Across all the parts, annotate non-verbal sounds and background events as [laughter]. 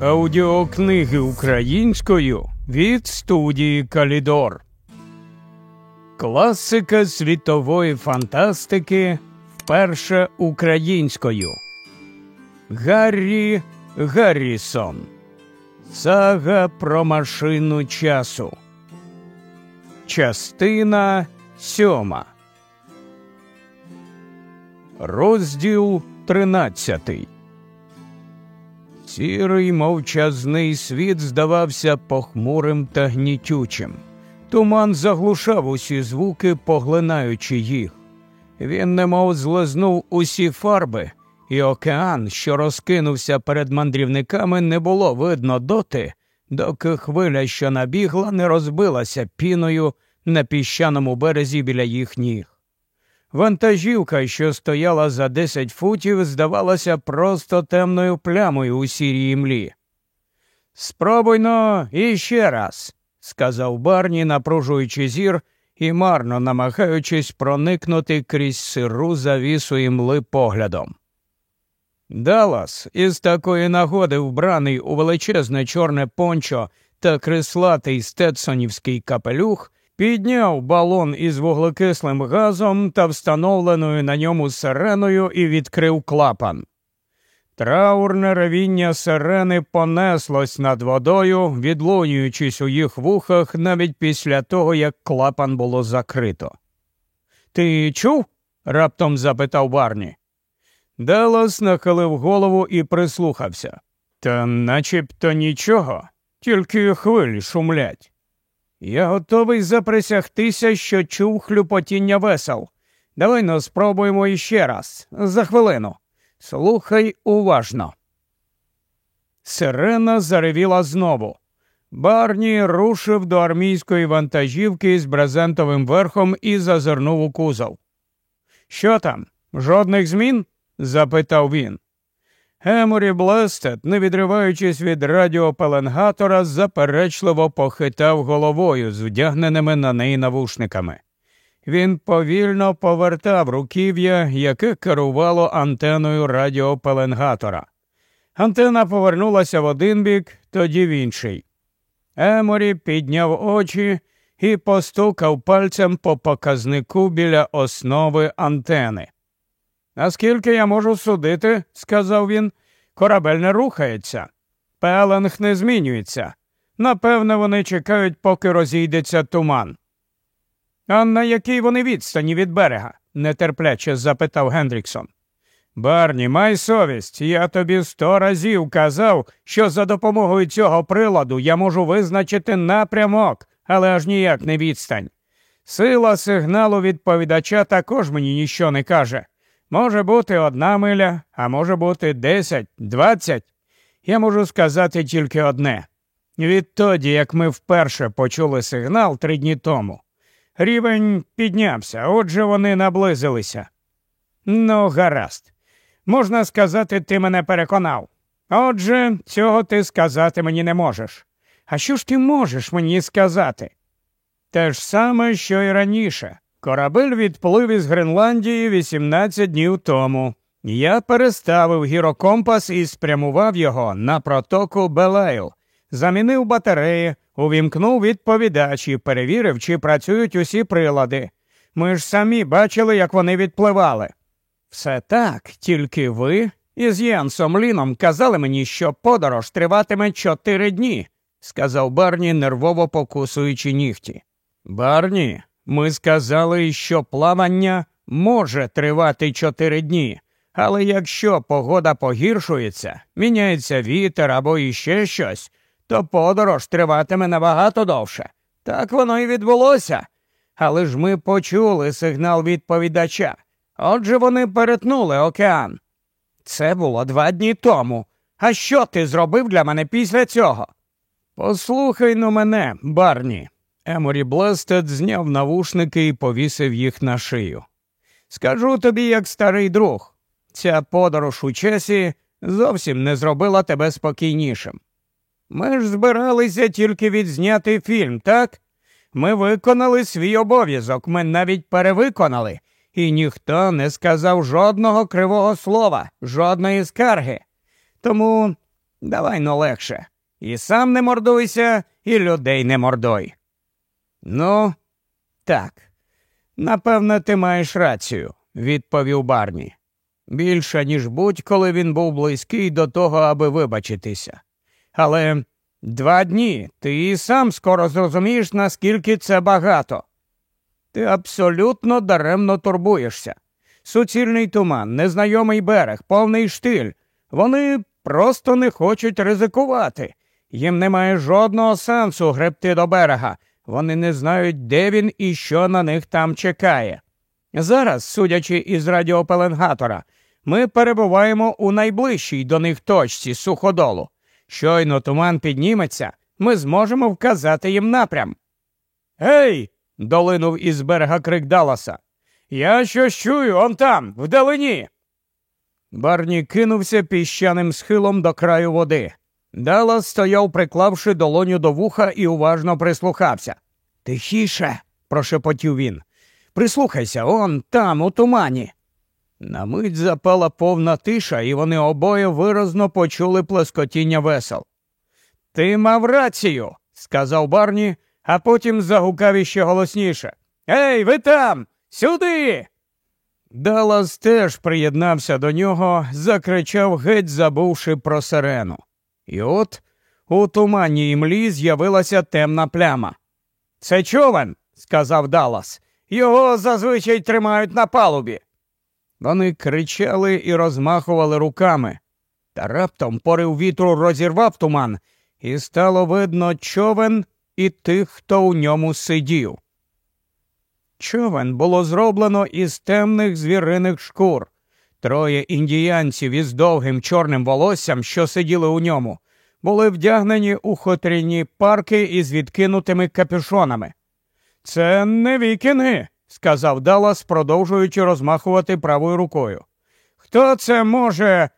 Аудіокниги українською від студії Калідор. Класика світової фантастики вперше українською. Гаррі Гаррісон. Сага про машину часу. Частина сьома. Розділ тринадцятий. Сірий мовчазний світ здавався похмурим та гнітючим. Туман заглушав усі звуки, поглинаючи їх. Він немов злизнув усі фарби, і океан, що розкинувся перед мандрівниками, не було видно доти, доки хвиля, що набігла, не розбилася піною на піщаному березі біля їх ніг. Вантажівка, що стояла за десять футів, здавалася просто темною плямою у сірій млі. Спробуйно іще раз, сказав Барні, напружуючи зір і марно намагаючись проникнути крізь сиру завісу і мли поглядом. Даллас із такої нагоди вбраний у величезне чорне пончо та крислатий стетсонівський капелюх, підняв балон із вуглекислим газом та встановленою на ньому сиреною і відкрив клапан. Траурне ревіння сирени понеслось над водою, відлунюючись у їх вухах навіть після того, як клапан було закрито. Ти чув? раптом запитав Барні. Даллас нахилив голову і прислухався. Та начебто нічого, тільки хвилі шумлять. Я готовий заприсягтися, що чув хлюпотіння весел. Давай но спробуємо іще раз, за хвилину. Слухай уважно. Сирена заревіла знову. Барні рушив до армійської вантажівки з брезентовим верхом і зазирнув у кузов. Що там? Жодних змін? запитав він. Еморі Блестед, не відриваючись від радіопеленгатора, заперечливо похитав головою з вдягненими на неї навушниками. Він повільно повертав руків'я, яке керувало антеною радіопеленгатора. Антена повернулася в один бік, тоді в інший. Еморі підняв очі і постукав пальцем по показнику біля основи антени. Наскільки я можу судити, сказав він, корабель не рухається. Пеленг не змінюється. Напевне, вони чекають, поки розійдеться туман. А на якій вони відстані від берега? нетерпляче запитав Гендріксон. Барні, май совість, я тобі сто разів казав, що за допомогою цього приладу я можу визначити напрямок, але аж ніяк не відстань. Сила сигналу відповідача також мені ніщо не каже. Може бути одна миля, а може бути десять, двадцять. Я можу сказати тільки одне. Відтоді, як ми вперше почули сигнал три дні тому, рівень піднявся, отже, вони наблизилися. Ну, гаразд. Можна сказати, ти мене переконав. Отже, цього ти сказати мені не можеш. А що ж ти можеш мені сказати? Те ж саме, що й раніше. Корабель відплив із Гренландії 18 днів тому. Я переставив гірокомпас і спрямував його на протоку Белейл, замінив батареї, увімкнув відповідач і перевірив, чи працюють усі прилади. Ми ж самі бачили, як вони відпливали. Все так, тільки ви із Єнсом Ліном казали мені, що подорож триватиме чотири дні, сказав Барні, нервово покусуючи нігті. Барні, ми сказали, що плавання може тривати чотири дні, але якщо погода погіршується, міняється вітер або іще щось, то подорож триватиме набагато довше. Так воно і відбулося. Але ж ми почули сигнал відповідача. Отже, вони перетнули океан. Це було два дні тому. А що ти зробив для мене після цього? Послухай ну мене, Барні. Еморі Блестед зняв навушники і повісив їх на шию. Скажу тобі, як старий друг, ця подорож у чесі зовсім не зробила тебе спокійнішим. Ми ж збиралися тільки відзняти фільм, так? Ми виконали свій обов'язок, ми навіть перевиконали, і ніхто не сказав жодного кривого слова, жодної скарги. Тому Давай но легше. І сам не мордуйся, і людей не мордуй. Ну, так. Напевне, ти маєш рацію, відповів Барні. Більше, ніж будь-коли він був близький до того, аби вибачитися. Але два дні ти і сам скоро зрозумієш, наскільки це багато. Ти абсолютно даремно турбуєшся. Суцільний туман, незнайомий берег, повний штиль. Вони просто не хочуть ризикувати. Їм немає жодного сенсу гребти до берега. Вони не знають, де він і що на них там чекає. Зараз, судячи із радіопеленгатора, ми перебуваємо у найближчій до них точці суходолу. Щойно туман підніметься, ми зможемо вказати їм напрям. Гей! долинув із берега крик Далласа. Я щось чую он там, вдалині. Барні кинувся піщаним схилом до краю води. Даллас стояв, приклавши долоню до вуха і уважно прислухався. Тихіше, прошепотів він. Прислухайся, он там, у тумані. На мить запала повна тиша, і вони обоє виразно почули плескотіння весел. Ти мав рацію, сказав Барні, а потім загукав іще голосніше. Ей, ви там, сюди. Даллас теж приєднався до нього, закричав, геть забувши про сирену. І от у туманній імлі з'явилася темна пляма. Це човен, сказав Даллас. Його зазвичай тримають на палубі. Вони кричали і розмахували руками. Та раптом порив вітру розірвав туман, і стало видно човен і тих, хто у ньому сидів. Човен було зроблено із темних звіриних шкур. Троє індіянців із довгим чорним волоссям, що сиділи у ньому, були вдягнені у хотряні парки із відкинутими капюшонами. Це не вікінги, сказав Даллас, продовжуючи розмахувати правою рукою. Хто це може?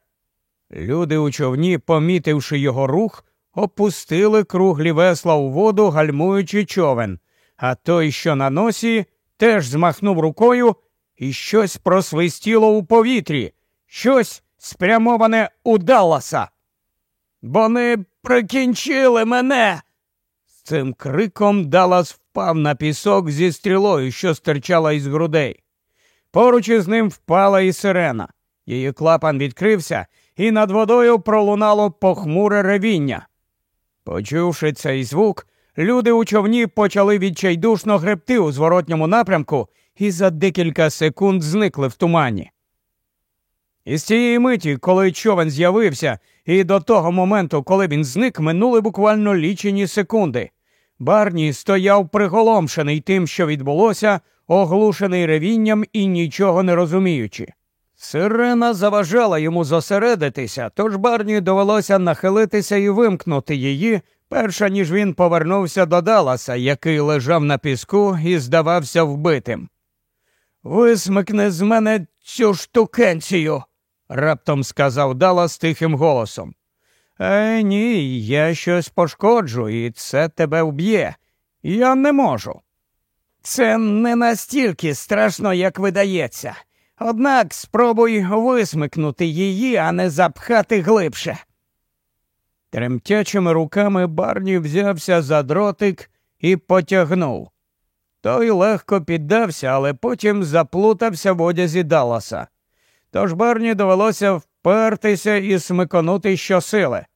Люди у човні, помітивши його рух, опустили круглі весла у воду, гальмуючи човен, а той, що на носі, теж змахнув рукою і щось просвистіло у повітрі, щось спрямоване у Далласа. Вони прикінчили мене. З цим криком Даллас впав на пісок зі стрілою, що стирчала із грудей. Поруч із ним впала і сирена. Її клапан відкрився, і над водою пролунало похмуре ревіння. Почувши цей звук, люди у човні почали відчайдушно гребти у зворотньому напрямку і за декілька секунд зникли в тумані. Із цієї миті, коли човен з'явився, і до того моменту, коли він зник, минули буквально лічені секунди. Барні стояв приголомшений тим, що відбулося, оглушений ревінням і нічого не розуміючи. Сирена заважала йому зосередитися, тож Барні довелося нахилитися і вимкнути її, перша ніж він повернувся до Даласа, який лежав на піску і здавався вбитим. Висмикни з мене цю штукенцію, раптом сказав Далас тихим голосом. Е, ні, я щось пошкоджу, і це тебе вб'є. Я не можу. Це не настільки страшно, як видається. Однак спробуй висмикнути її, а не запхати глибше. Тремтячими руками Барні взявся за дротик і потягнув. Той легко піддався, але потім заплутався в одязі Далласа. Тож Барні довелося впертися і смиконути щосили.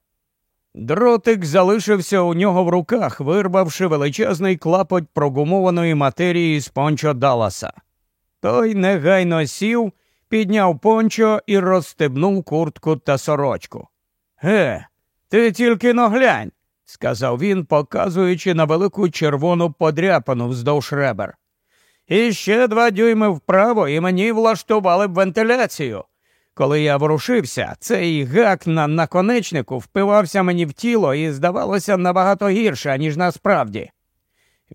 Дротик залишився у нього в руках, вирвавши величезний клапоть прогумованої матерії з пончо Далласа. Той негайно сів, підняв пончо і розстебнув куртку та сорочку. Ге, ти тільки наглянь, сказав він, показуючи на велику червону подряпану вздовж ребер. І ще два дюйми вправо, і мені влаштували б вентиляцію. Коли я ворушився, цей гак на наконечнику впивався мені в тіло і здавалося набагато гірше, ніж насправді.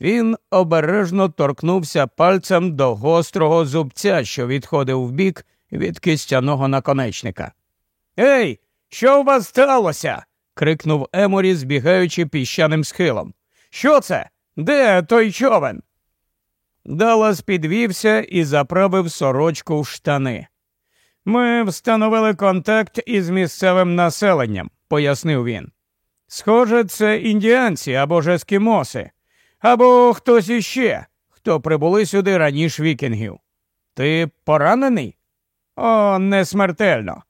Він обережно торкнувся пальцем до гострого зубця, що відходив вбік від кистяного наконечника. Ей, що у вас сталося? Крикнув Еморі, збігаючи піщаним схилом. Що це? Де той човен? Даллас підвівся і заправив сорочку в штани. Ми встановили контакт із місцевим населенням, пояснив він. Схоже, це індіанці або ж ескімоси, або хтось іще, хто прибули сюди раніше вікінгів. Ти поранений? О, не смертельно.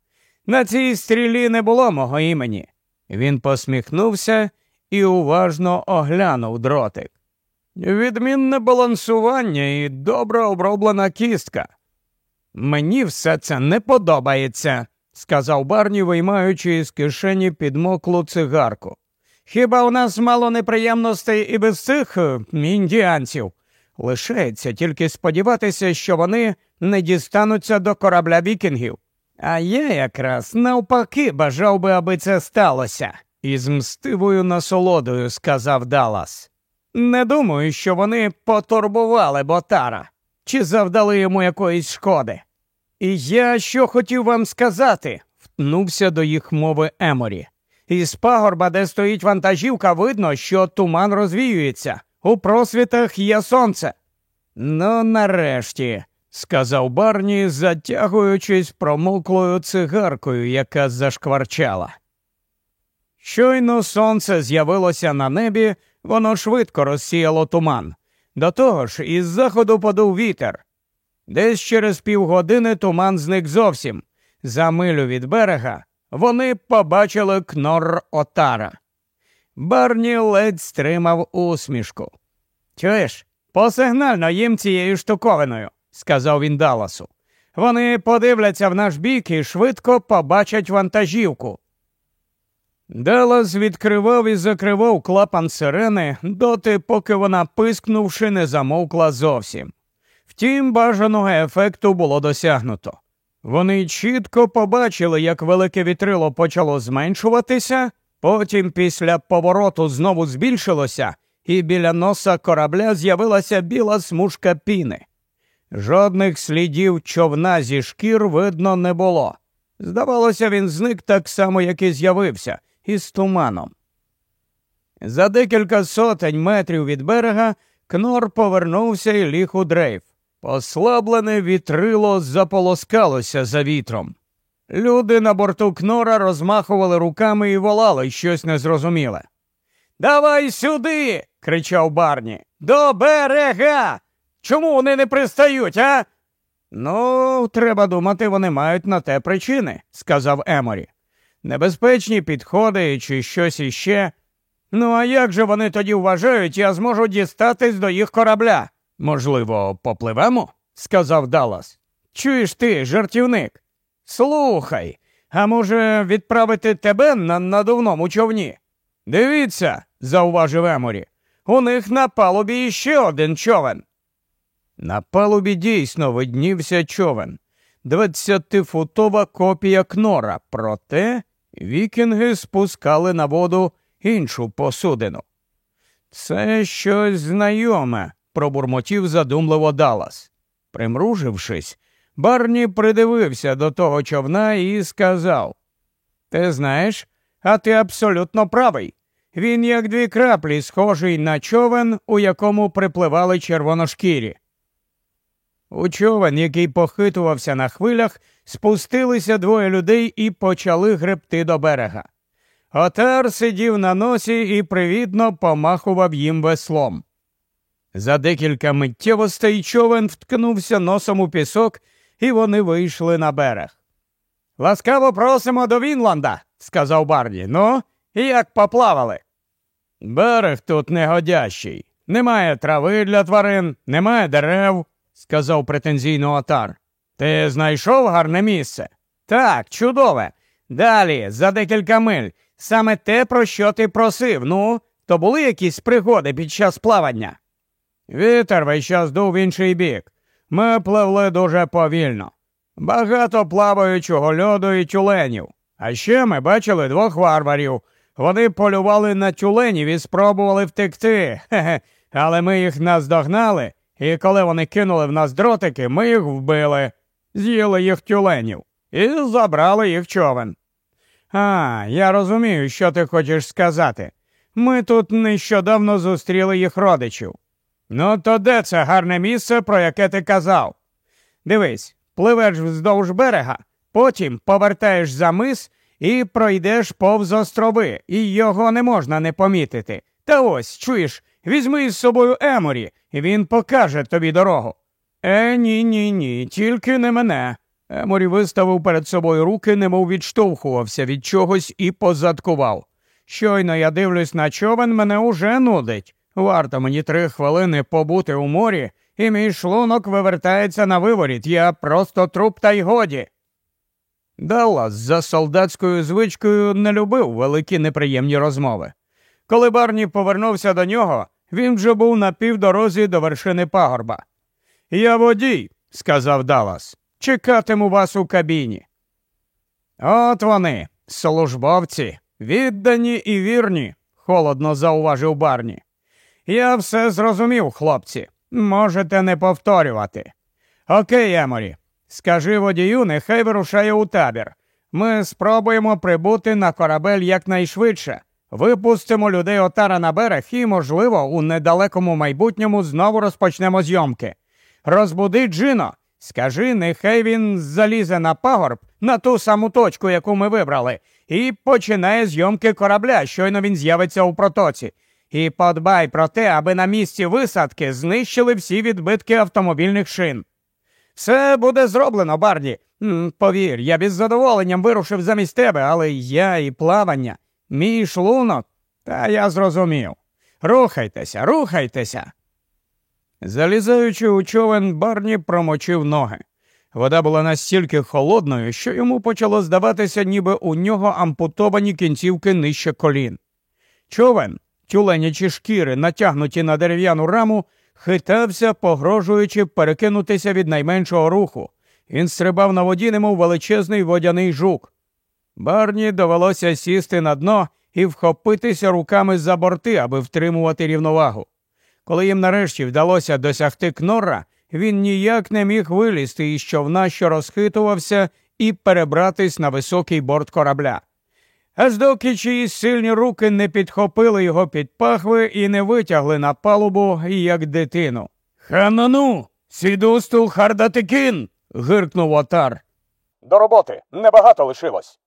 На цій стрілі не було мого імені. Він посміхнувся і уважно оглянув дротик. Відмінне балансування і добре оброблена кістка. Мені все це не подобається, сказав Барні, виймаючи з кишені підмоклу цигарку. Хіба у нас мало неприємностей і без цих е, індіанців? Лишається тільки сподіватися, що вони не дістануться до корабля вікінгів. А я якраз навпаки бажав би, аби це сталося, із мстивою насолодою сказав Даллас. Не думаю, що вони потурбували ботара чи завдали йому якоїсь шкоди. І я що хотів вам сказати, втнувся до їх мови Еморі. Із пагорба, де стоїть вантажівка, видно, що туман розвіюється. У просвітах є сонце. Ну, нарешті, сказав Барні, затягуючись промоклою цигаркою, яка зашкварчала. Щойно сонце з'явилося на небі, воно швидко розсіяло туман. До того ж, із заходу подув вітер. Десь через півгодини туман зник зовсім. За милю від берега вони побачили кнор отара. Барні ледь стримав усмішку. Чуєш, посигнально їм цією штуковиною, сказав він Даласу. Вони подивляться в наш бік і швидко побачать вантажівку. Далас відкривав і закривав клапан сирени доти, поки вона, пискнувши, не замовкла зовсім. Втім, бажаного ефекту було досягнуто. Вони чітко побачили, як велике вітрило почало зменшуватися, потім після повороту знову збільшилося, і біля носа корабля з'явилася біла смужка піни. Жодних слідів човна зі шкір видно не було. Здавалося, він зник так само, як і з'явився, із туманом. За декілька сотень метрів від берега Кнор повернувся і ліг у дрейф. Послаблене вітрило заполоскалося за вітром. Люди на борту Кнора розмахували руками і волали щось незрозуміле. Давай сюди. кричав Барні. До берега. Чому вони не пристають, а? Ну, треба думати, вони мають на те причини, сказав Еморі. Небезпечні підходи чи щось іще. Ну, а як же вони тоді вважають, я зможу дістатись до їх корабля? Можливо, попливемо? сказав Даллас. Чуєш ти, жартівник? Слухай, а може, відправити тебе на надувному човні? Дивіться, зауважив Еморі. У них на палубі іще один човен. На палубі дійсно виднівся човен, двадцятифутова копія кнора, проте вікінги спускали на воду іншу посудину. Це щось знайоме, пробурмотів задумливо Далас. Примружившись, Барні придивився до того човна і сказав: Ти знаєш, а ти абсолютно правий. Він, як дві краплі, схожий на човен, у якому припливали червоношкірі. У човен, який похитувався на хвилях, спустилися двоє людей і почали гребти до берега. Отар сидів на носі і привітно помахував їм веслом. За декілька миттєвостей човен вткнувся носом у пісок, і вони вийшли на берег. Ласкаво просимо до Вінланда, сказав Барді. Ну, як поплавали. Берег тут негодящий. Немає трави для тварин, немає дерев, сказав претензійно отар. Ти знайшов гарне місце? Так, чудове. Далі, за декілька миль, саме те, про що ти просив. Ну, то були якісь пригоди під час плавання? Вітер весь час дув в інший бік. Ми пливли дуже повільно. Багато плаваючого льоду і тюленів. А ще ми бачили двох варварів. Вони полювали на тюленів і спробували втекти. Хе-хе. Але ми їх наздогнали, і коли вони кинули в нас дротики, ми їх вбили, з'їли їх тюленів і забрали їх човен. А, я розумію, що ти хочеш сказати. Ми тут нещодавно зустріли їх родичів. Ну, то де це гарне місце, про яке ти казав? Дивись, пливеш вздовж берега, потім повертаєш за мис і пройдеш повз острови, і його не можна не помітити. Та ось, чуєш, візьми з собою Еморі, і він покаже тобі дорогу. Е, ні, ні, ні, тільки не мене. Еморі виставив перед собою руки, немов відштовхувався від чогось і позадкував. Щойно я дивлюсь на човен, мене уже нудить. Варто мені три хвилини побути у морі, і мій шлунок вивертається на виворіт. Я просто труп та й годі. Даллас за солдатською звичкою не любив великі неприємні розмови. Коли Барні повернувся до нього, він вже був на півдорозі до вершини пагорба. Я водій, сказав Даллас. Чекатиму вас у кабіні. От вони, службовці, віддані і вірні, холодно зауважив Барні. Я все зрозумів, хлопці. Можете не повторювати. Окей, Еморі, скажи водію, нехай вирушає у табір. Ми спробуємо прибути на корабель якнайшвидше. Випустимо людей отара на берег і, можливо, у недалекому майбутньому знову розпочнемо зйомки. Розбуди Джино, скажи, нехай він залізе на пагорб на ту саму точку, яку ми вибрали, і починає зйомки корабля, щойно він з'явиться у протоці. І подбай про те, аби на місці висадки знищили всі відбитки автомобільних шин. Все буде зроблено, Барді. Повір, я без задоволенням вирушив замість тебе, але я і плавання, мій шлунок, та я зрозумів. Рухайтеся, рухайтеся. Залізаючи у човен, Барні промочив ноги. Вода була настільки холодною, що йому почало здаватися, ніби у нього ампутовані кінцівки нижче колін. Човен тюленячі шкіри, натягнуті на дерев'яну раму, хитався, погрожуючи перекинутися від найменшого руху. Він стрибав на воді, немов величезний водяний жук. Барні довелося сісти на дно і вхопитися руками за борти, аби втримувати рівновагу. Коли їм нарешті вдалося досягти кнора, він ніяк не міг вилізти із човна, що розхитувався, і перебратись на високий борт корабля аж доки чиїсь сильні руки не підхопили його під пахви і не витягли на палубу, як дитину. Ханану, сідустул хардатикін. гиркнув отар. До роботи небагато лишилось.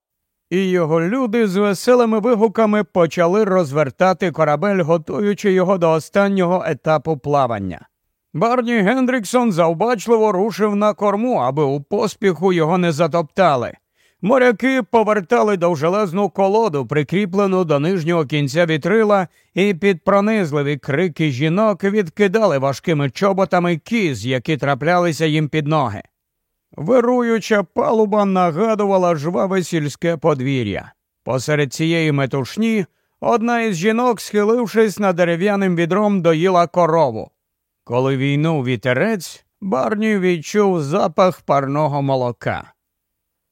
І його люди з веселими вигуками почали розвертати корабель, готуючи його до останнього етапу плавання. Барні Гендріксон завбачливо рушив на корму, аби у поспіху його не затоптали. Моряки повертали довжелезну колоду, прикріплену до нижнього кінця вітрила, і під пронизливі крики жінок відкидали важкими чоботами кіз, які траплялися їм під ноги. Вируюча палуба нагадувала жваве сільське подвір'я. Посеред цієї метушні одна із жінок, схилившись над дерев'яним відром, доїла корову. Коли війнув вітерець, Барні відчув запах парного молока.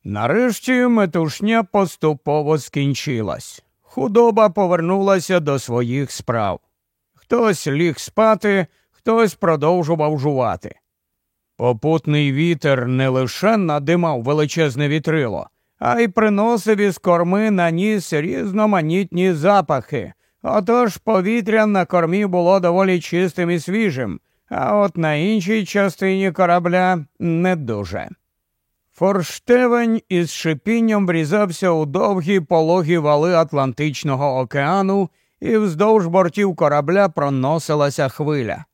Нарешті метушня поступово скінчилась. Худоба повернулася до своїх справ. Хтось ліг спати, хтось продовжував жувати. Попутний вітер не лише надимав величезне вітрило, а й приносив із корми на ніс різноманітні запахи. Отож повітря на кормі було доволі чистим і свіжим, а от на іншій частині корабля не дуже. Форштевень із шипінням врізався у довгі пологі вали Атлантичного океану, і вздовж бортів корабля проносилася хвиля.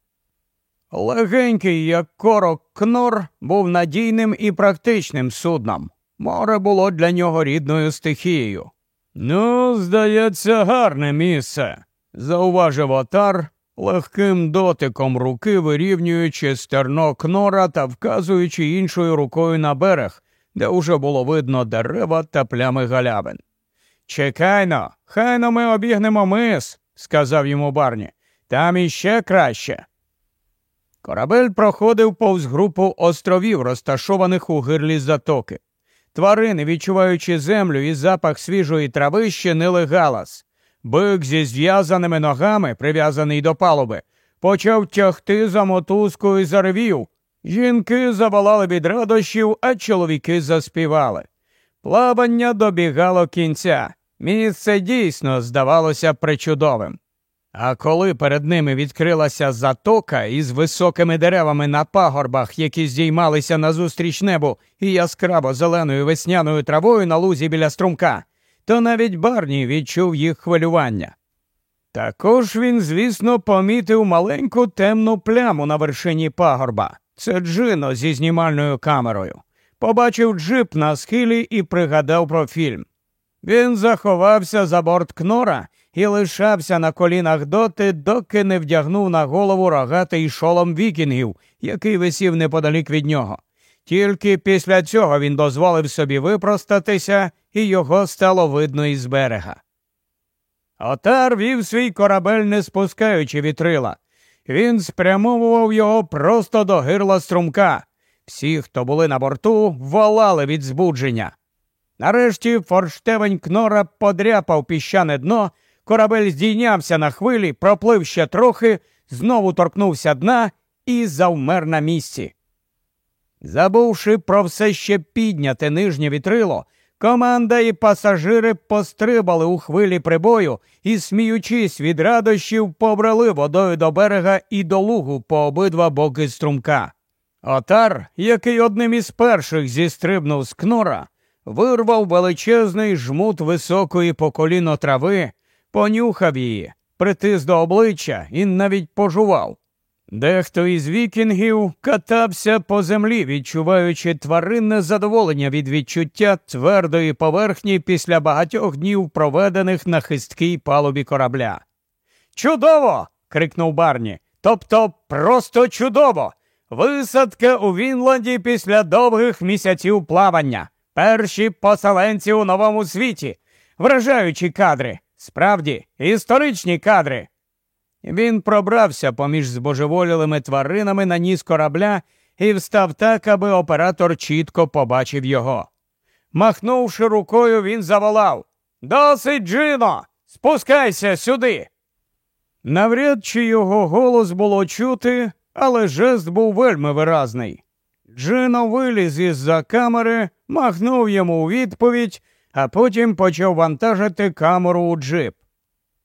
Легенький, як корок кнор, був надійним і практичним судном. Море було для нього рідною стихією. Ну, здається, гарне місце, зауважив отар, легким дотиком руки вирівнюючи стерно кнора та вказуючи іншою рукою на берег, де уже було видно дерева та плями галявин. Чекайно, хайно ми обігнемо мис, сказав йому Барні. Там іще краще. Корабель проходив повз групу островів, розташованих у гирлі затоки. Тварини, відчуваючи землю і запах свіжої трави, щинили галас. Бик зі зв'язаними ногами, прив'язаний до палуби, почав тягти за мотузку і заревів. Жінки заволали від радощів, а чоловіки заспівали. Плавання добігало кінця. Місце дійсно здавалося причудовим. А коли перед ними відкрилася затока із високими деревами на пагорбах, які здіймалися назустріч небу і яскраво зеленою весняною травою на лузі біля струмка, то навіть Барні відчув їх хвилювання. Також він, звісно, помітив маленьку темну пляму на вершині пагорба. Це Джино зі знімальною камерою. Побачив джип на схилі і пригадав про фільм. Він заховався за борт кнора і лишався на колінах доти, доки не вдягнув на голову рогатий шолом вікінгів, який висів неподалік від нього. Тільки після цього він дозволив собі випростатися, і його стало видно із берега. Отар вів свій корабель, не спускаючи вітрила. Він спрямовував його просто до гирла струмка. Всі, хто були на борту, волали від збудження. Нарешті форштевень кнора подряпав піщане дно, корабель здійнявся на хвилі, проплив ще трохи, знову торкнувся дна і завмер на місці. Забувши про все ще підняте нижнє вітрило, команда і пасажири пострибали у хвилі прибою і, сміючись від радощів, побрали водою до берега і до лугу по обидва боки струмка. Отар, який одним із перших зістрибнув з кнора, вирвав величезний жмут високої по коліно трави, понюхав її, притис до обличчя і навіть пожував. Дехто із вікінгів катався по землі, відчуваючи тваринне задоволення від відчуття твердої поверхні після багатьох днів, проведених на хисткій палубі корабля. Чудово! крикнув Барні. Тобто просто чудово! Висадка у Вінланді після довгих місяців плавання. Перші поселенці у новому світі. Вражаючі кадри. Справді, історичні кадри. Він пробрався поміж збожеволілими тваринами на ніс корабля і встав так, аби оператор чітко побачив його. Махнувши рукою, він заволав Досить, Джино! Спускайся сюди. Навряд чи його голос було чути, але жест був вельми виразний. Джино виліз із за камери, махнув йому у відповідь, а потім почав вантажити камеру у джип.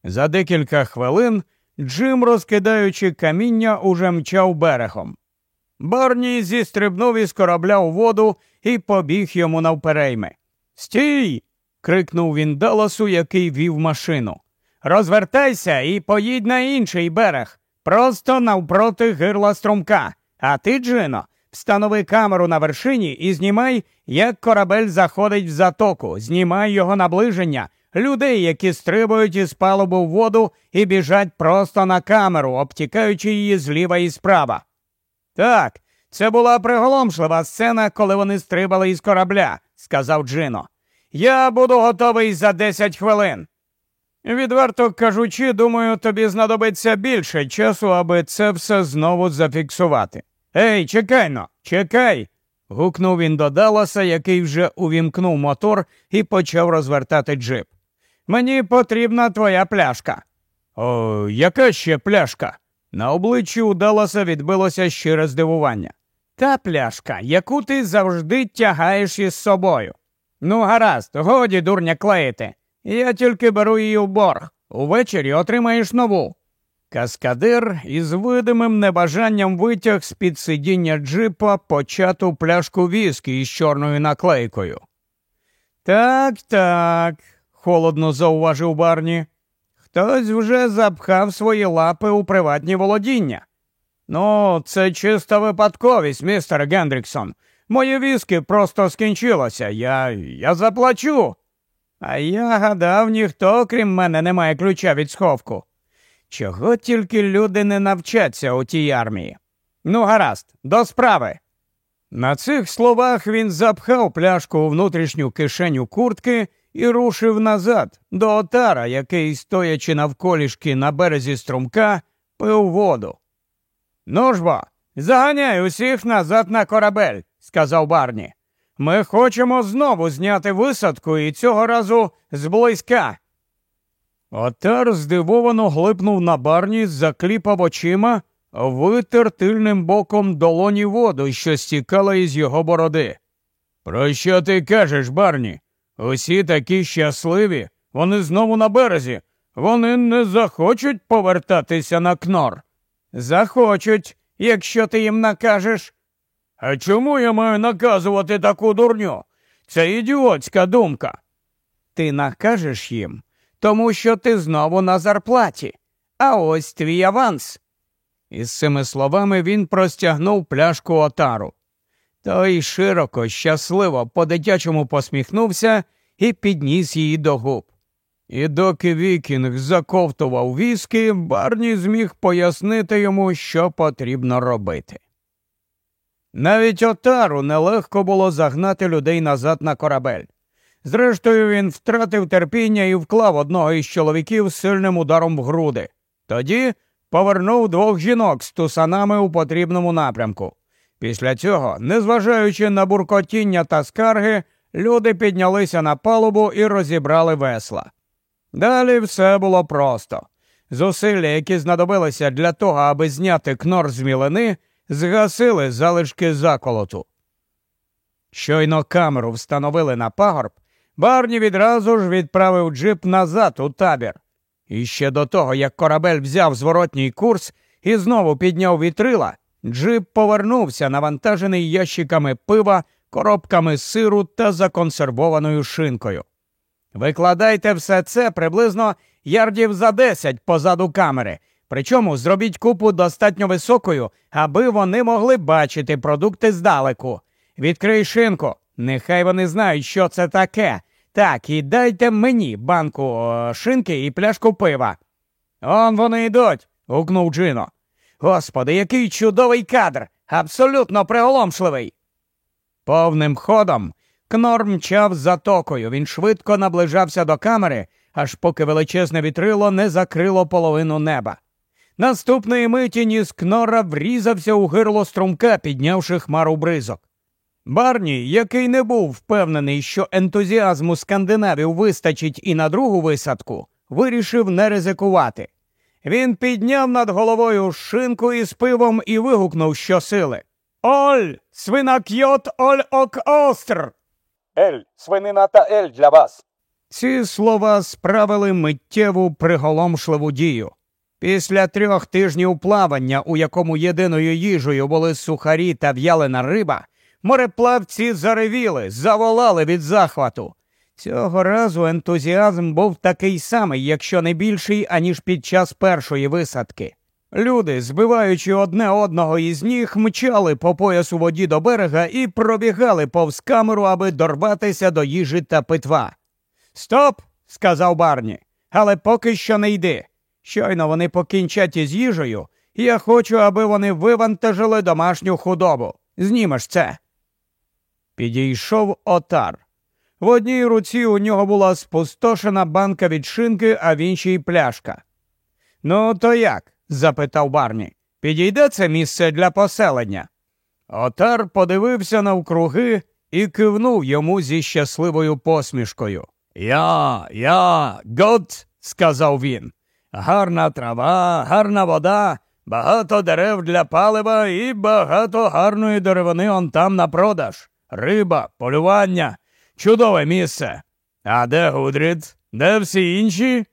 За декілька хвилин Джим, розкидаючи каміння, уже мчав берегом. Барні зістрибнув із корабля у воду і побіг йому навперейми. Стій. крикнув він Даласу, який вів машину. Розвертайся і поїдь на інший берег, просто навпроти гирла струмка. А ти, Джино, встанови камеру на вершині і знімай, як корабель заходить в затоку, знімай його наближення, людей, які стрибають із палуби в воду і біжать просто на камеру, обтікаючи її зліва і справа. Так, це була приголомшлива сцена, коли вони стрибали із корабля, сказав Джино. Я буду готовий за десять хвилин. Відверто кажучи, думаю, тобі знадобиться більше часу, аби це все знову зафіксувати. Ей, чекай но, чекай. гукнув він до Далласа, який вже увімкнув мотор і почав розвертати джип. Мені потрібна твоя пляшка. О, яка ще пляшка? На обличчі у Далласа відбилося щире здивування. Та пляшка, яку ти завжди тягаєш із собою. Ну, гаразд, годі, дурня клеїти. Я тільки беру її в борг. Увечері отримаєш нову. Каскадир із видимим небажанням витяг з під сидіння джипа почату пляшку віскі із чорною наклейкою. Так, так, холодно зауважив Барні. Хтось вже запхав свої лапи у приватні володіння. Ну, це чиста випадковість, містер Гендріксон. Моє віскі просто скінчилося. Я я заплачу. А я гадав, ніхто, крім мене, не має ключа від сховку. Чого тільки люди не навчаться у тій армії? Ну, гаразд, до справи. На цих словах він запхав пляшку у внутрішню кишеню куртки і рушив назад до отара, який, стоячи навколішки на березі струмка, пив воду. Ну ж бо, заганяй усіх назад на корабель, сказав Барні. Ми хочемо знову зняти висадку і цього разу зблизька. Отар здивовано глипнув на барні, закліпав очима, витер тильним боком долоні воду, що стікала із його бороди. Про що ти кажеш, барні? Усі такі щасливі, вони знову на березі. Вони не захочуть повертатися на кнор. Захочуть, якщо ти їм накажеш. А чому я маю наказувати таку дурню? Це ідіотська думка. Ти накажеш їм, тому що ти знову на зарплаті. А ось твій аванс. Із цими словами він простягнув пляшку отару. Той широко, щасливо, по дитячому посміхнувся і підніс її до губ. І доки Вікінг заковтував віскі, Барні зміг пояснити йому, що потрібно робити. Навіть отару нелегко було загнати людей назад на корабель. Зрештою, він втратив терпіння і вклав одного із чоловіків сильним ударом в груди. Тоді повернув двох жінок стусанами у потрібному напрямку. Після цього, незважаючи на буркотіння та скарги, люди піднялися на палубу і розібрали весла. Далі все було просто. Зусилля, які знадобилися для того, аби зняти кнор з мілини, згасили залишки заколоту. Щойно камеру встановили на пагорб, Барні відразу ж відправив джип назад у табір. І ще до того, як корабель взяв зворотній курс і знову підняв вітрила, джип повернувся, навантажений ящиками пива, коробками сиру та законсервованою шинкою. Викладайте все це приблизно ярдів за десять позаду камери, причому зробіть купу достатньо високою, аби вони могли бачити продукти здалеку. Відкрий шинку, нехай вони знають, що це таке. Так, і дайте мені банку о, шинки і пляшку пива. Он вони йдуть. гукнув Джино. Господи, який чудовий кадр! Абсолютно приголомшливий. Повним ходом Кнор мчав затокою. Він швидко наближався до камери, аж поки величезне вітрило не закрило половину неба. Наступної миті ніс Кнора врізався у гирло струмка, піднявши хмару бризок. Барні, який не був впевнений, що ентузіазму скандинавів вистачить і на другу висадку, вирішив не ризикувати. Він підняв над головою шинку із пивом і вигукнув щосили. Оль, свинакйот оль ок остр! Ель, свинина та ель для вас. Ці слова справили миттєву приголомшливу дію. Після трьох тижнів плавання, у якому єдиною їжею були сухарі та в'ялена риба, мореплавці заревіли, заволали від захвату. Цього разу ентузіазм був такий самий, якщо не більший, аніж під час першої висадки. Люди, збиваючи одне одного із ніг, мчали по поясу воді до берега і пробігали повз камеру, аби дорватися до їжі та питва. Стоп, сказав Барні, але поки що не йди. Щойно вони покінчать із їжею, я хочу, аби вони вивантажили домашню худобу. Знімеш це. Підійшов отар. В одній руці у нього була спустошена банка від шинки, а в іншій пляшка. Ну, то як? запитав Барні. Підійде це місце для поселення? Отар подивився навкруги і кивнув йому зі щасливою посмішкою. Я, я, гот, сказав він. Гарна трава, гарна вода, багато дерев для палива і багато гарної деревини он там на продаж. Риба, полювання, чудове місце. А де Гудрід? Де всі інші?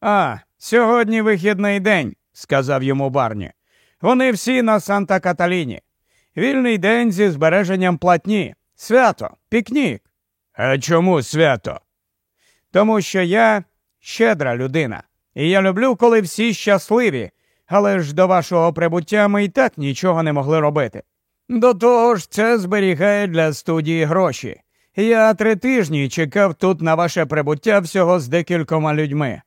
А, сьогодні вихідний день, сказав йому Барні. Вони всі на Санта Каталіні. Вільний день зі збереженням платні. Свято, пікнік. А чому свято? Тому що я щедра людина, і я люблю, коли всі щасливі, але ж до вашого прибуття ми і так нічого не могли робити. До того ж, це зберігає для студії гроші. Я три тижні чекав тут на ваше прибуття всього з декількома людьми.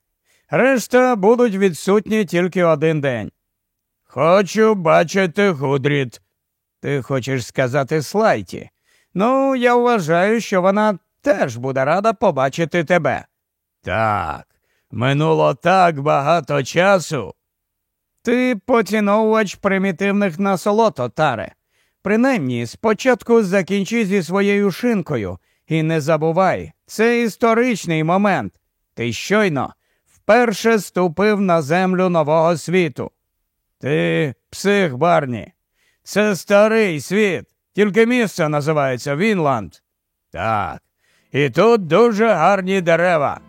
Решта будуть відсутні тільки один день. Хочу бачити Гудрід. Ти хочеш сказати Слайті? Ну, я вважаю, що вона теж буде рада побачити тебе. Так, минуло так багато часу. Ти поціновувач примітивних насолод, Отаре. Принаймні, спочатку закінчи зі своєю шинкою, і не забувай, це історичний момент. Ти щойно вперше ступив на землю нового світу. Ти псих, Барні. Це старий світ, тільки місце називається Вінланд. Так, і тут дуже гарні дерева.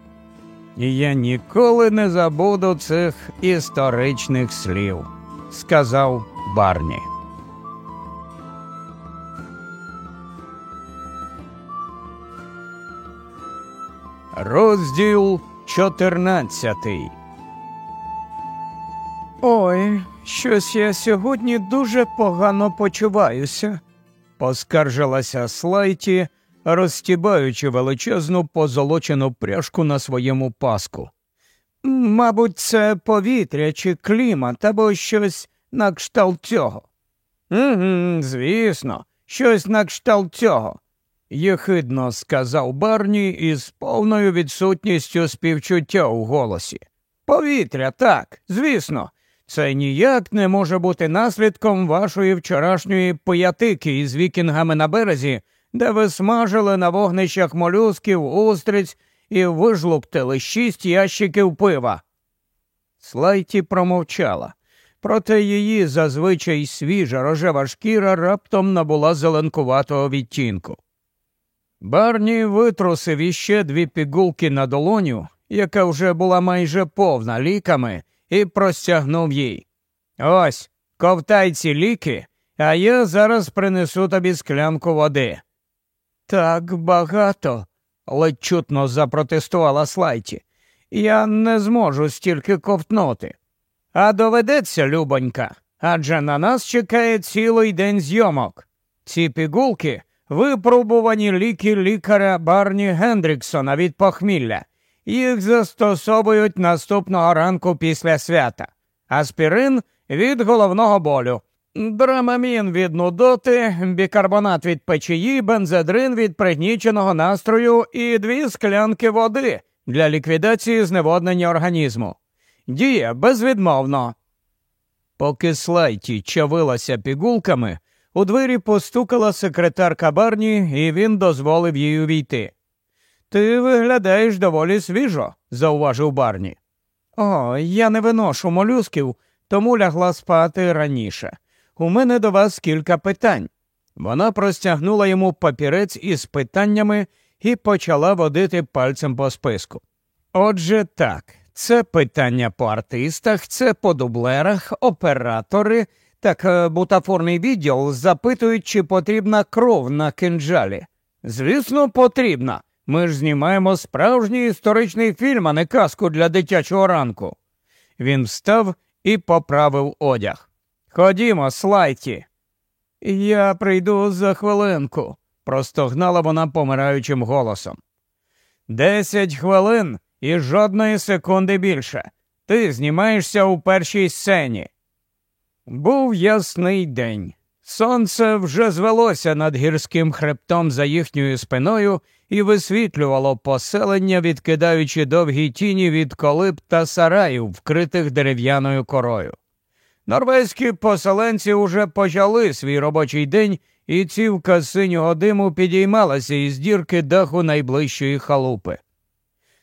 І я ніколи не забуду цих історичних слів, сказав Барні. Розділ 14 Ой, щось я сьогодні дуже погано почуваюся, поскаржилася Слайті, розтібаючи величезну позолочену пряжку на своєму паску. Мабуть, це повітря чи клімат або щось на кшталт цього. «Угу, Звісно, щось на кшталт цього, єхидно сказав Барні із повною відсутністю співчуття у голосі. Повітря, так, звісно, це ніяк не може бути наслідком вашої вчорашньої пиятики із вікінгами на березі, де ви смажили на вогнищах молюсків, устриць і вижлуптили шість ящиків пива. Слайті промовчала, проте її зазвичай свіжа рожева шкіра раптом набула зеленкуватого відтінку. Барні витрусив іще дві пігулки на долоню, яка вже була майже повна ліками, і простягнув їй. Ось, ковтай ці ліки, а я зараз принесу тобі склянку води. Так багато, ледь чутно запротестувала Слайті. Я не зможу стільки ковтнути. А доведеться, любонька, адже на нас чекає цілий день зйомок. Ці пігулки випробувані ліки лікаря Барні Гендріксона від похмілля. Їх застосовують наступного ранку після свята. Аспірин від головного болю. Драмамін від нудоти, бікарбонат від печії, бензедрин від пригніченого настрою і дві склянки води для ліквідації зневоднення організму. Діє безвідмовно. Поки Слайті чавилася пігулками, у двері постукала секретарка Барні, і він дозволив їй увійти. Ти виглядаєш доволі свіжо, зауважив Барні. О, я не виношу молюсків, тому лягла спати раніше. У мене до вас кілька питань. Вона простягнула йому папірець із питаннями і почала водити пальцем по списку. Отже, так, це питання по артистах, це по дублерах, оператори, так е, бутафорний відділ запитують, чи потрібна кров на кинджалі. Звісно, потрібна. Ми ж знімаємо справжній історичний фільм, а не казку для дитячого ранку. Він встав і поправив одяг. Ходімо, слайті. Я прийду за хвилинку, простогнала вона помираючим голосом. Десять хвилин і жодної секунди більше. Ти знімаєшся у першій сцені. Був ясний день. Сонце вже звелося над гірським хребтом за їхньою спиною і висвітлювало поселення, відкидаючи довгі тіні від колиб та сараїв, вкритих дерев'яною корою. Норвезькі поселенці уже почали свій робочий день, і цівка синього диму підіймалася із дірки даху найближчої халупи.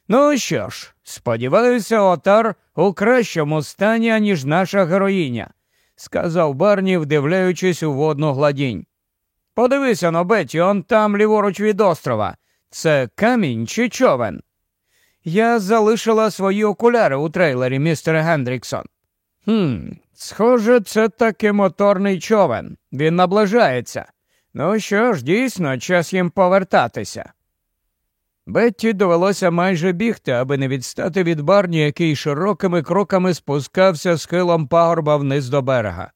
Ну що ж, сподіваюся, отар у кращому стані, ніж наша героїня сказав Барні, вдивляючись у водну гладінь. Подивися на Беті, он там ліворуч від острова. Це камінь чи човен? Я залишила свої окуляри у трейлері, містер Гендріксон. «Хм, Схоже, це таки моторний човен. Він наближається. Ну що ж, дійсно, час їм повертатися. Бетті довелося майже бігти, аби не відстати від барні, який широкими кроками спускався схилом пагорба вниз до берега.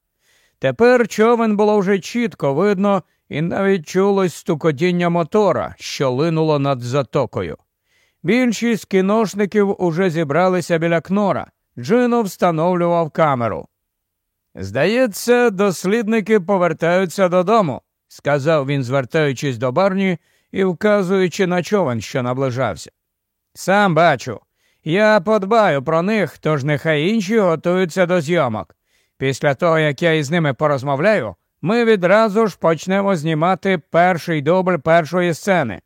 Тепер човен було вже чітко видно, і навіть чулось стукотіння мотора, що линуло над затокою. Більшість кіношників уже зібралися біля кнора. Джино встановлював камеру. Здається, дослідники повертаються додому, сказав він, звертаючись до барні і вказуючи на човен, що наближався. Сам бачу. Я подбаю про них, тож нехай інші готуються до зйомок. Після того, як я із ними порозмовляю, ми відразу ж почнемо знімати перший дубль першої сцени.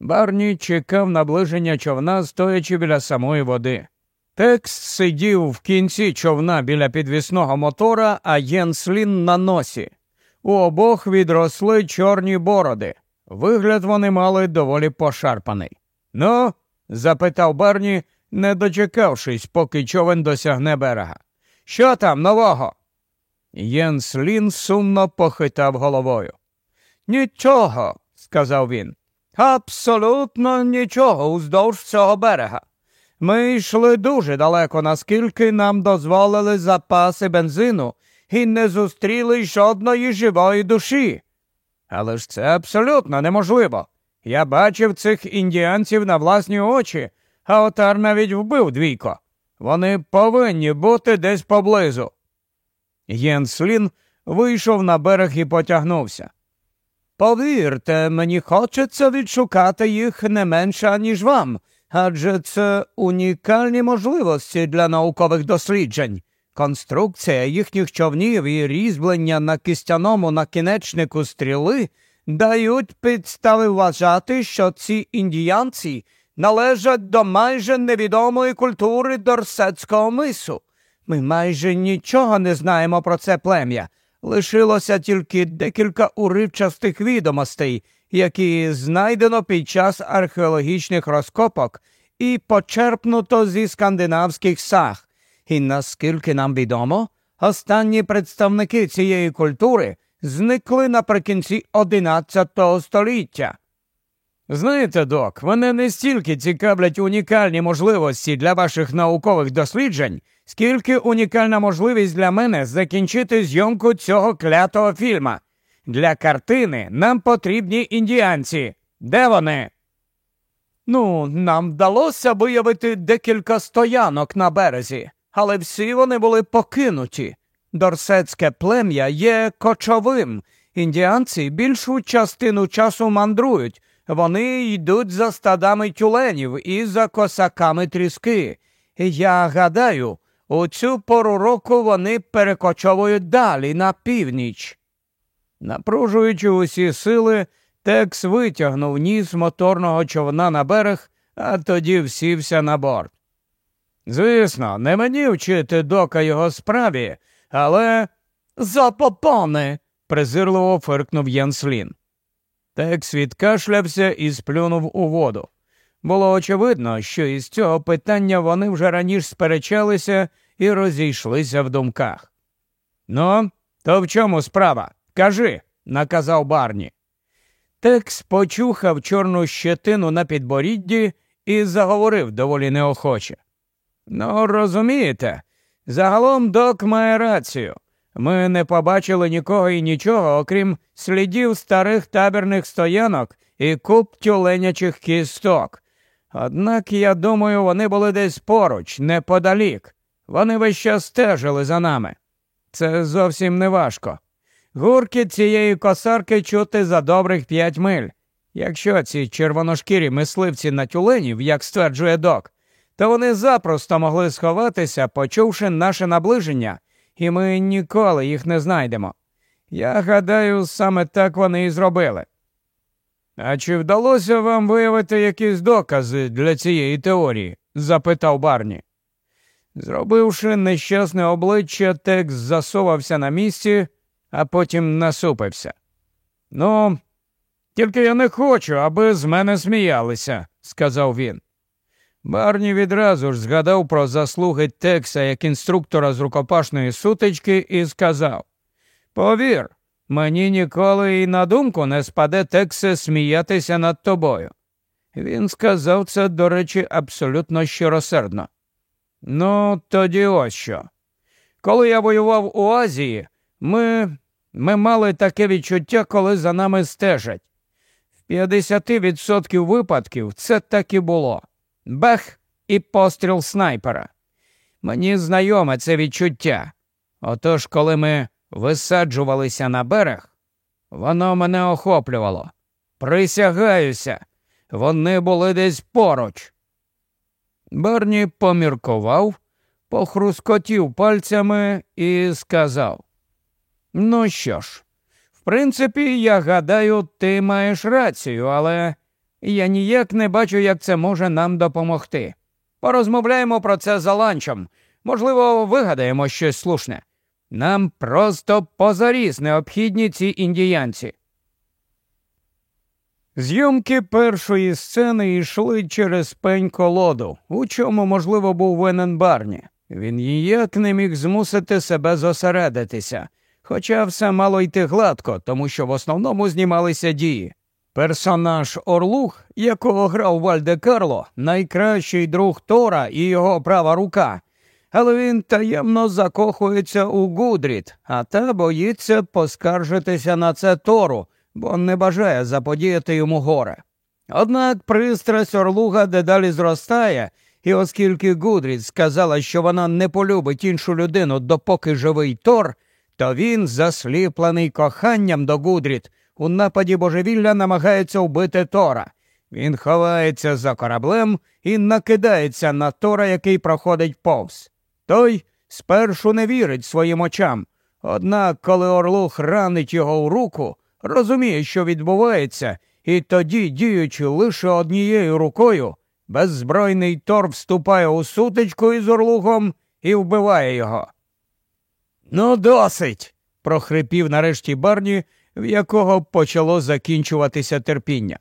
Барні чекав наближення човна, стоячи біля самої води. Текст сидів в кінці човна біля підвісного мотора, а Єнслін на носі. У обох відросли чорні бороди. Вигляд вони мали доволі пошарпаний. Ну? запитав Барні, не дочекавшись, поки човен досягне берега. Що там нового? Єнс Лін сумно похитав головою. Нічого, сказав він. Абсолютно нічого уздовж цього берега. Ми йшли дуже далеко, наскільки нам дозволили запаси бензину і не зустріли жодної живої душі. Але ж це абсолютно неможливо. Я бачив цих індіанців на власні очі, а отар навіть вбив двійко. Вони повинні бути десь поблизу. Єнслін вийшов на берег і потягнувся. Повірте, мені хочеться відшукати їх не менше, ніж вам, адже це унікальні можливості для наукових досліджень. Конструкція їхніх човнів і різьблення на кистяному накінечнику стріли дають підстави вважати, що ці індіянці належать до майже невідомої культури Дорсетського мису. Ми майже нічого не знаємо про це плем'я. Лишилося тільки декілька уривчастих відомостей, які знайдено під час археологічних розкопок і почерпнуто зі скандинавських саг. І наскільки нам відомо, останні представники цієї культури зникли наприкінці XI століття. Знаєте, док, мене не стільки цікавлять унікальні можливості для ваших наукових досліджень, скільки унікальна можливість для мене закінчити зйомку цього клятого фільма. Для картини нам потрібні індіанці. Де вони? Ну, нам вдалося виявити декілька стоянок на березі, але всі вони були покинуті. Дорсетське плем'я є кочовим. Індіанці більшу частину часу мандрують. Вони йдуть за стадами тюленів і за косаками тріски. Я гадаю, у цю пору року вони перекочовують далі на північ. Напружуючи усі сили, Текс витягнув ніс моторного човна на берег, а тоді всівся на борт. Звісно, не мені вчити дока його справі, але запопони, презирливо фиркнув Янслін. Текс відкашлявся і сплюнув у воду. Було очевидно, що із цього питання вони вже раніше сперечалися і розійшлися в думках. Ну, то в чому справа? Кажи, наказав Барні. Текс почухав чорну щетину на підборідді і заговорив доволі неохоче. Ну, розумієте, загалом док має рацію. Ми не побачили нікого і нічого, окрім слідів старих табірних стоянок і куп тюленячих кісток. Однак, я думаю, вони були десь поруч, неподалік. Вони весь час стежили за нами. Це зовсім не важко. Гурки цієї косарки чути за добрих п'ять миль. Якщо ці червоношкірі мисливці на тюленів, як стверджує док, то вони запросто могли сховатися, почувши наше наближення, і ми ніколи їх не знайдемо. Я гадаю, саме так вони і зробили. А чи вдалося вам виявити якісь докази для цієї теорії? запитав Барні. Зробивши нещасне обличчя, Текс засувався на місці, а потім насупився. Ну, тільки я не хочу, аби з мене сміялися, сказав він. Барні відразу ж згадав про заслуги Текса як інструктора з рукопашної сутички і сказав Повір, мені ніколи і на думку не спаде Тексе сміятися над тобою. Він сказав це, до речі, абсолютно щиросердно. Ну, тоді ось що. Коли я воював у Азії, ми ми мали таке відчуття, коли за нами стежать. В 50% випадків це так і було. Бех і постріл снайпера. Мені знайоме це відчуття. Отож, коли ми висаджувалися на берег, воно мене охоплювало. Присягаюся, вони були десь поруч. Берні поміркував, похрускотів пальцями і сказав: Ну що ж, в принципі, я гадаю, ти маєш рацію, але я ніяк не бачу, як це може нам допомогти. Порозмовляємо про це за ланчем. Можливо, вигадаємо щось слушне. Нам просто позаріз необхідні ці індіянці. Зйомки першої сцени йшли через пень колоду, у чому, можливо, був винен Барні. Він ніяк не міг змусити себе зосередитися, хоча все мало йти гладко, тому що в основному знімалися дії. Персонаж Орлух, якого грав Вальде Карло, найкращий друг Тора і його права рука. Але він таємно закохується у Гудріт, а та боїться поскаржитися на це Тору, бо не бажає заподіяти йому горе. Однак пристрасть Орлуга дедалі зростає, і оскільки Гудріт сказала, що вона не полюбить іншу людину, допоки живий Тор, то він, засліплений коханням до Гудріт, у нападі божевілля намагається вбити Тора. Він ховається за кораблем і накидається на Тора, який проходить повз. Той спершу не вірить своїм очам. Однак, коли Орлух ранить його у руку, розуміє, що відбувається, і тоді, діючи лише однією рукою, беззбройний Тор вступає у сутичку із Орлухом і вбиває його. Ну, досить. прохрипів нарешті Барні, в якого почало закінчуватися терпіння.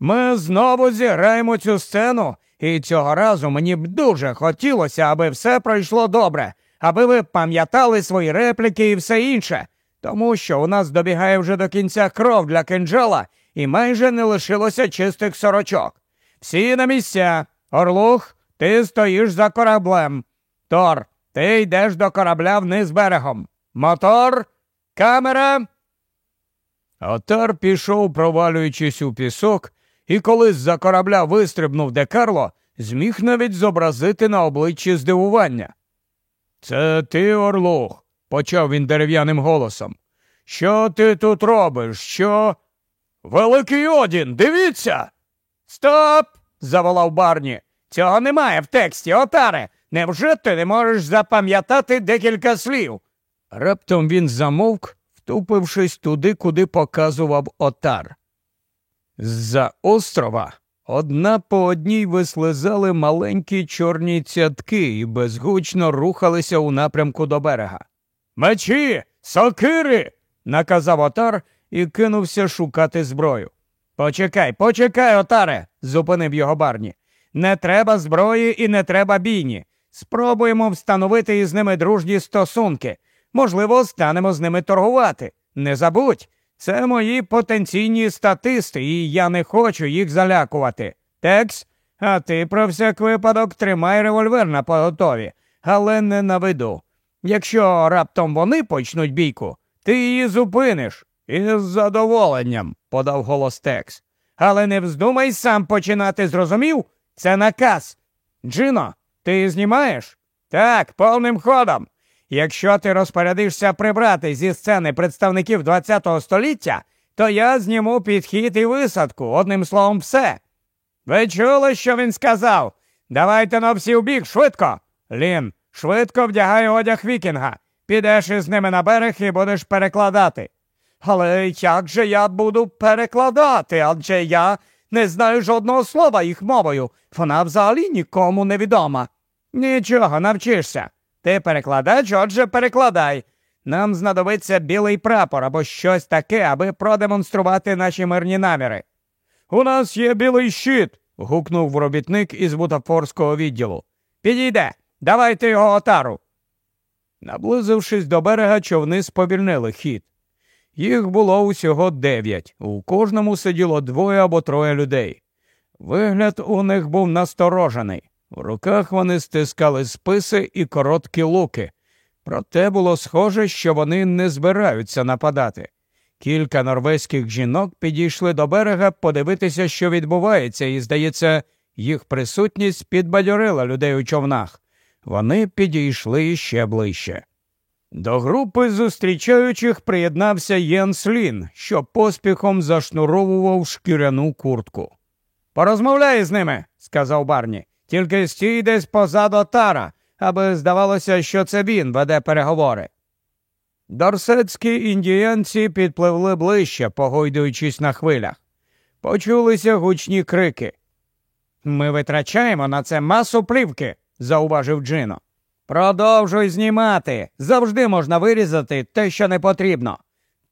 Ми знову зіграємо цю сцену, і цього разу мені б дуже хотілося, аби все пройшло добре, аби ви пам'ятали свої репліки і все інше, тому що у нас добігає вже до кінця кров для кинджала і майже не лишилося чистих сорочок. Всі на місця. Орлух, ти стоїш за кораблем. Тор, ти йдеш до корабля вниз берегом. Мотор, камера. Отар пішов, провалюючись у пісок, і коли з-за корабля вистрибнув Декарло, зміг навіть зобразити на обличчі здивування. Це ти, Орлух, почав він дерев'яним голосом. Що ти тут робиш? Що? Великий Одін, дивіться. Стоп! заволав Барні. Цього немає в тексті, отаре. Невже ти не можеш запам'ятати декілька слів? Раптом він замовк, втупившись туди, куди показував отар. З-за острова одна по одній вислизали маленькі чорні цятки і безгучно рухалися у напрямку до берега. Мечі, сокири. наказав отар і кинувся шукати зброю. Почекай, почекай, отаре, зупинив його барні. Не треба зброї і не треба бійні. Спробуємо встановити із ними дружні стосунки. Можливо, станемо з ними торгувати. Не забудь, це мої потенційні статисти, і я не хочу їх залякувати. Текс, а ти про всяк випадок тримай револьвер на поготові, але не на виду. Якщо раптом вони почнуть бійку, ти її зупиниш. Із задоволенням, подав голос Текс. Але не вздумай сам починати, зрозумів? Це наказ. Джино, ти знімаєш? Так, повним ходом. Якщо ти розпорядишся прибрати зі сцени представників ХХ століття, то я зніму підхід і висадку, одним словом, все. Ви чули, що він сказав? Давайте на всі бік, швидко. Лін, швидко вдягай одяг вікінга. Підеш із ними на берег і будеш перекладати. Але як же я буду перекладати? Адже я не знаю жодного слова їх мовою. Вона взагалі нікому не відома. Нічого, навчишся. Ти перекладач, отже, перекладай. Нам знадобиться білий прапор або щось таке, аби продемонструвати наші мирні наміри. У нас є білий щит. гукнув робітник із бутафорського відділу. Підійде, давайте його отару. Наблизившись до берега, човни сповільнили хід. Їх було усього дев'ять, у кожному сиділо двоє або троє людей. Вигляд у них був насторожений. У руках вони стискали списи і короткі луки, проте було схоже, що вони не збираються нападати. Кілька норвезьких жінок підійшли до берега подивитися, що відбувається, і, здається, їх присутність підбадьорила людей у човнах. Вони підійшли ще ближче. До групи зустрічаючих приєднався Єнс Лін, що поспіхом зашнуровував шкіряну куртку. Порозмовляй з ними, сказав Барні. Тільки стій десь позаду тара, аби здавалося, що це він веде переговори. Дорсетські індіянці підпливли ближче, погойдуючись на хвилях. Почулися гучні крики. Ми витрачаємо на це масу плівки, зауважив Джино. Продовжуй знімати. Завжди можна вирізати те, що не потрібно.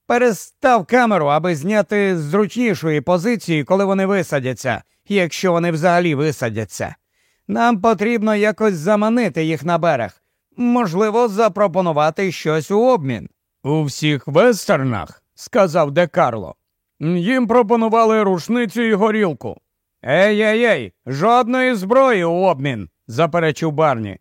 Перестав камеру, аби зняти з зручнішої позиції, коли вони висадяться, якщо вони взагалі висадяться. Нам потрібно якось заманити їх на берег, можливо, запропонувати щось у обмін. У всіх вестернах, сказав Де Карло, Їм пропонували рушницю і горілку. Ей ей ей, жодної зброї у обмін, заперечив Барні.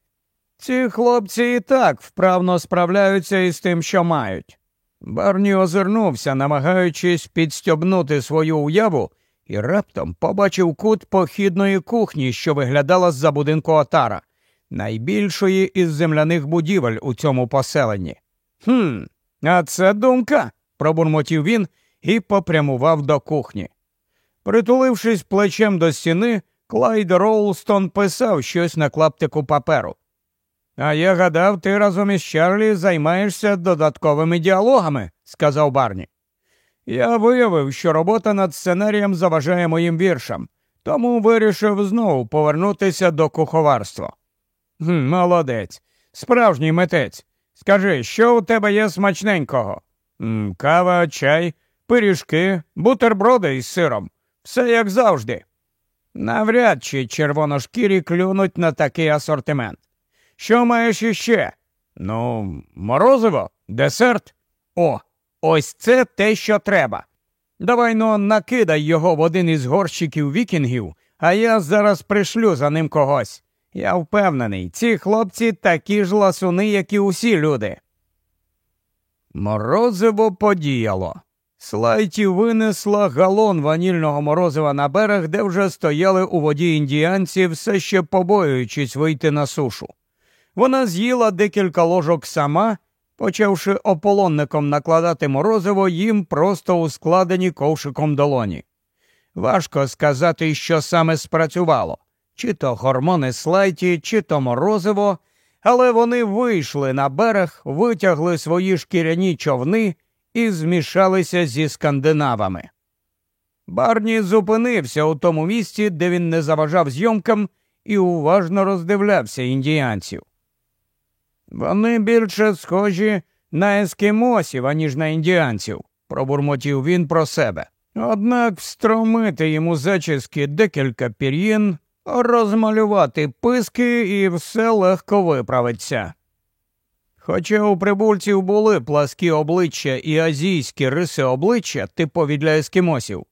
Ці хлопці і так вправно справляються із тим, що мають. Барні озирнувся, намагаючись підстьобнути свою уяву, і раптом побачив кут похідної кухні, що виглядала з-за будинку отара, найбільшої із земляних будівель у цьому поселенні. Хм, а це думка, пробурмотів він і попрямував до кухні. Притулившись плечем до стіни, Клайд Роулстон писав щось на клаптику паперу. А я гадав, ти разом із Чарлі займаєшся додатковими діалогами, сказав Барні. Я виявив, що робота над сценарієм заважає моїм віршам, тому вирішив знову повернутися до куховарства. Хм, Молодець, справжній митець. Скажи, що у тебе є смачненького? М, Кава, чай, пиріжки, бутерброди із сиром. Все як завжди. Навряд чи червоношкірі клюнуть на такий асортимент. Що маєш іще? Ну, морозиво, десерт. О, ось це те, що треба. Давай но накидай його в один із горщиків вікінгів, а я зараз пришлю за ним когось. Я впевнений, ці хлопці такі ж ласуни, як і усі люди. Морозиво подіяло. Слайті винесла галон ванільного морозива на берег, де вже стояли у воді індіанці, все ще побоюючись вийти на сушу. Вона з'їла декілька ложок сама, почавши ополонником накладати морозиво їм просто у складені ковшиком долоні. Важко сказати, що саме спрацювало чи то гормони слайті, чи то морозиво, але вони вийшли на берег, витягли свої шкіряні човни і змішалися зі скандинавами. Барні зупинився у тому місці, де він не заважав зйомкам, і уважно роздивлявся індіанців. Вони більше схожі на ескімосів, аніж на індіанців, пробурмотів він про себе. Однак встромити йому зачіски декілька пір'їн, розмалювати писки і все легко виправиться. Хоча у прибульців були пласкі обличчя і азійські риси обличчя, типові для ескімосів,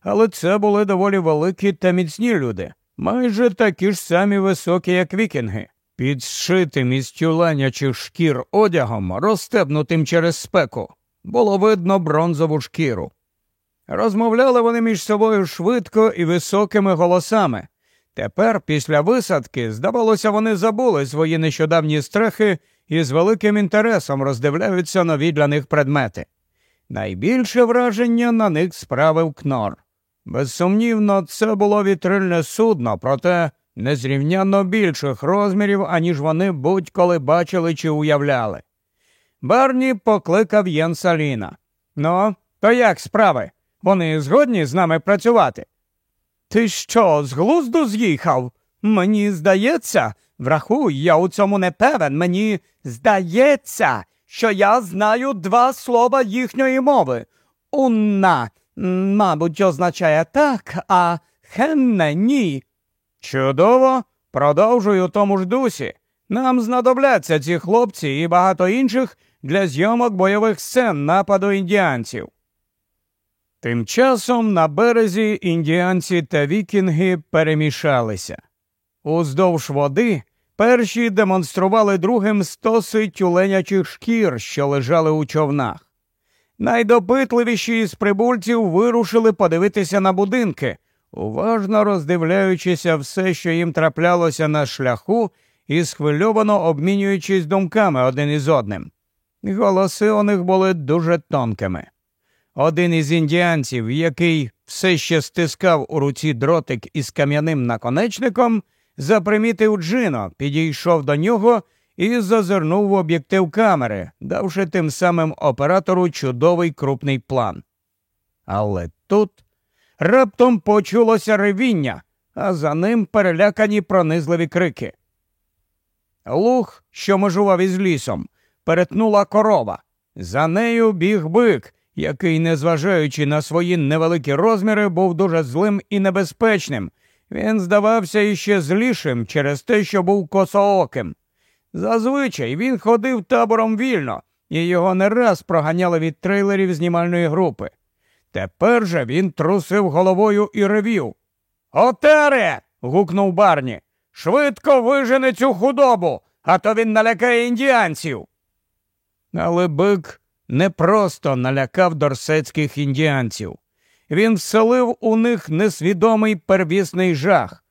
але це були доволі великі та міцні люди, майже такі ж самі високі, як вікінги, під зшитим із тюленячих шкір одягом, розстебнутим через спеку, було видно бронзову шкіру. Розмовляли вони між собою швидко і високими голосами. Тепер, після висадки, здавалося, вони забули свої нещодавні страхи і з великим інтересом роздивляються нові для них предмети. Найбільше враження на них справив кнор. Безсумнівно, це було вітрильне судно, проте незрівнянно більших розмірів, аніж вони будь-коли бачили чи уявляли. Барні покликав Єнса Ліна. Ну, то як справи? Вони згодні з нами працювати? Ти що, з глузду з'їхав? Мені здається, врахуй, я у цьому не певен. Мені здається, що я знаю два слова їхньої мови. Унна, мабуть, означає так, а хенне ні. Чудово, продовжуй у тому ж дусі. Нам знадобляться ці хлопці і багато інших для зйомок бойових сцен нападу індіанців. Тим часом на березі індіанці та вікінги перемішалися. Уздовж води перші демонстрували другим стоси тюленячих шкір, що лежали у човнах. Найдопитливіші з прибульців вирушили подивитися на будинки, уважно роздивляючися все, що їм траплялося на шляху, і схвильовано обмінюючись думками один із одним. Голоси у них були дуже тонкими. Один із індіанців, який все ще стискав у руці дротик із кам'яним наконечником, запримітив Джино, підійшов до нього і зазирнув в об'єктив камери, давши тим самим оператору чудовий крупний план. Але тут раптом почулося ревіння, а за ним перелякані пронизливі крики. Луг, що межував із лісом, перетнула корова. За нею біг бик який, незважаючи на свої невеликі розміри, був дуже злим і небезпечним. Він здавався іще злішим через те, що був косооким. Зазвичай він ходив табором вільно, і його не раз проганяли від трейлерів знімальної групи. Тепер же він трусив головою і ревів. Отере. гукнув Барні. Швидко вижене цю худобу, а то він налякає індіанців. Але бик не просто налякав дорсецьких індіанців. Він вселив у них несвідомий первісний жах.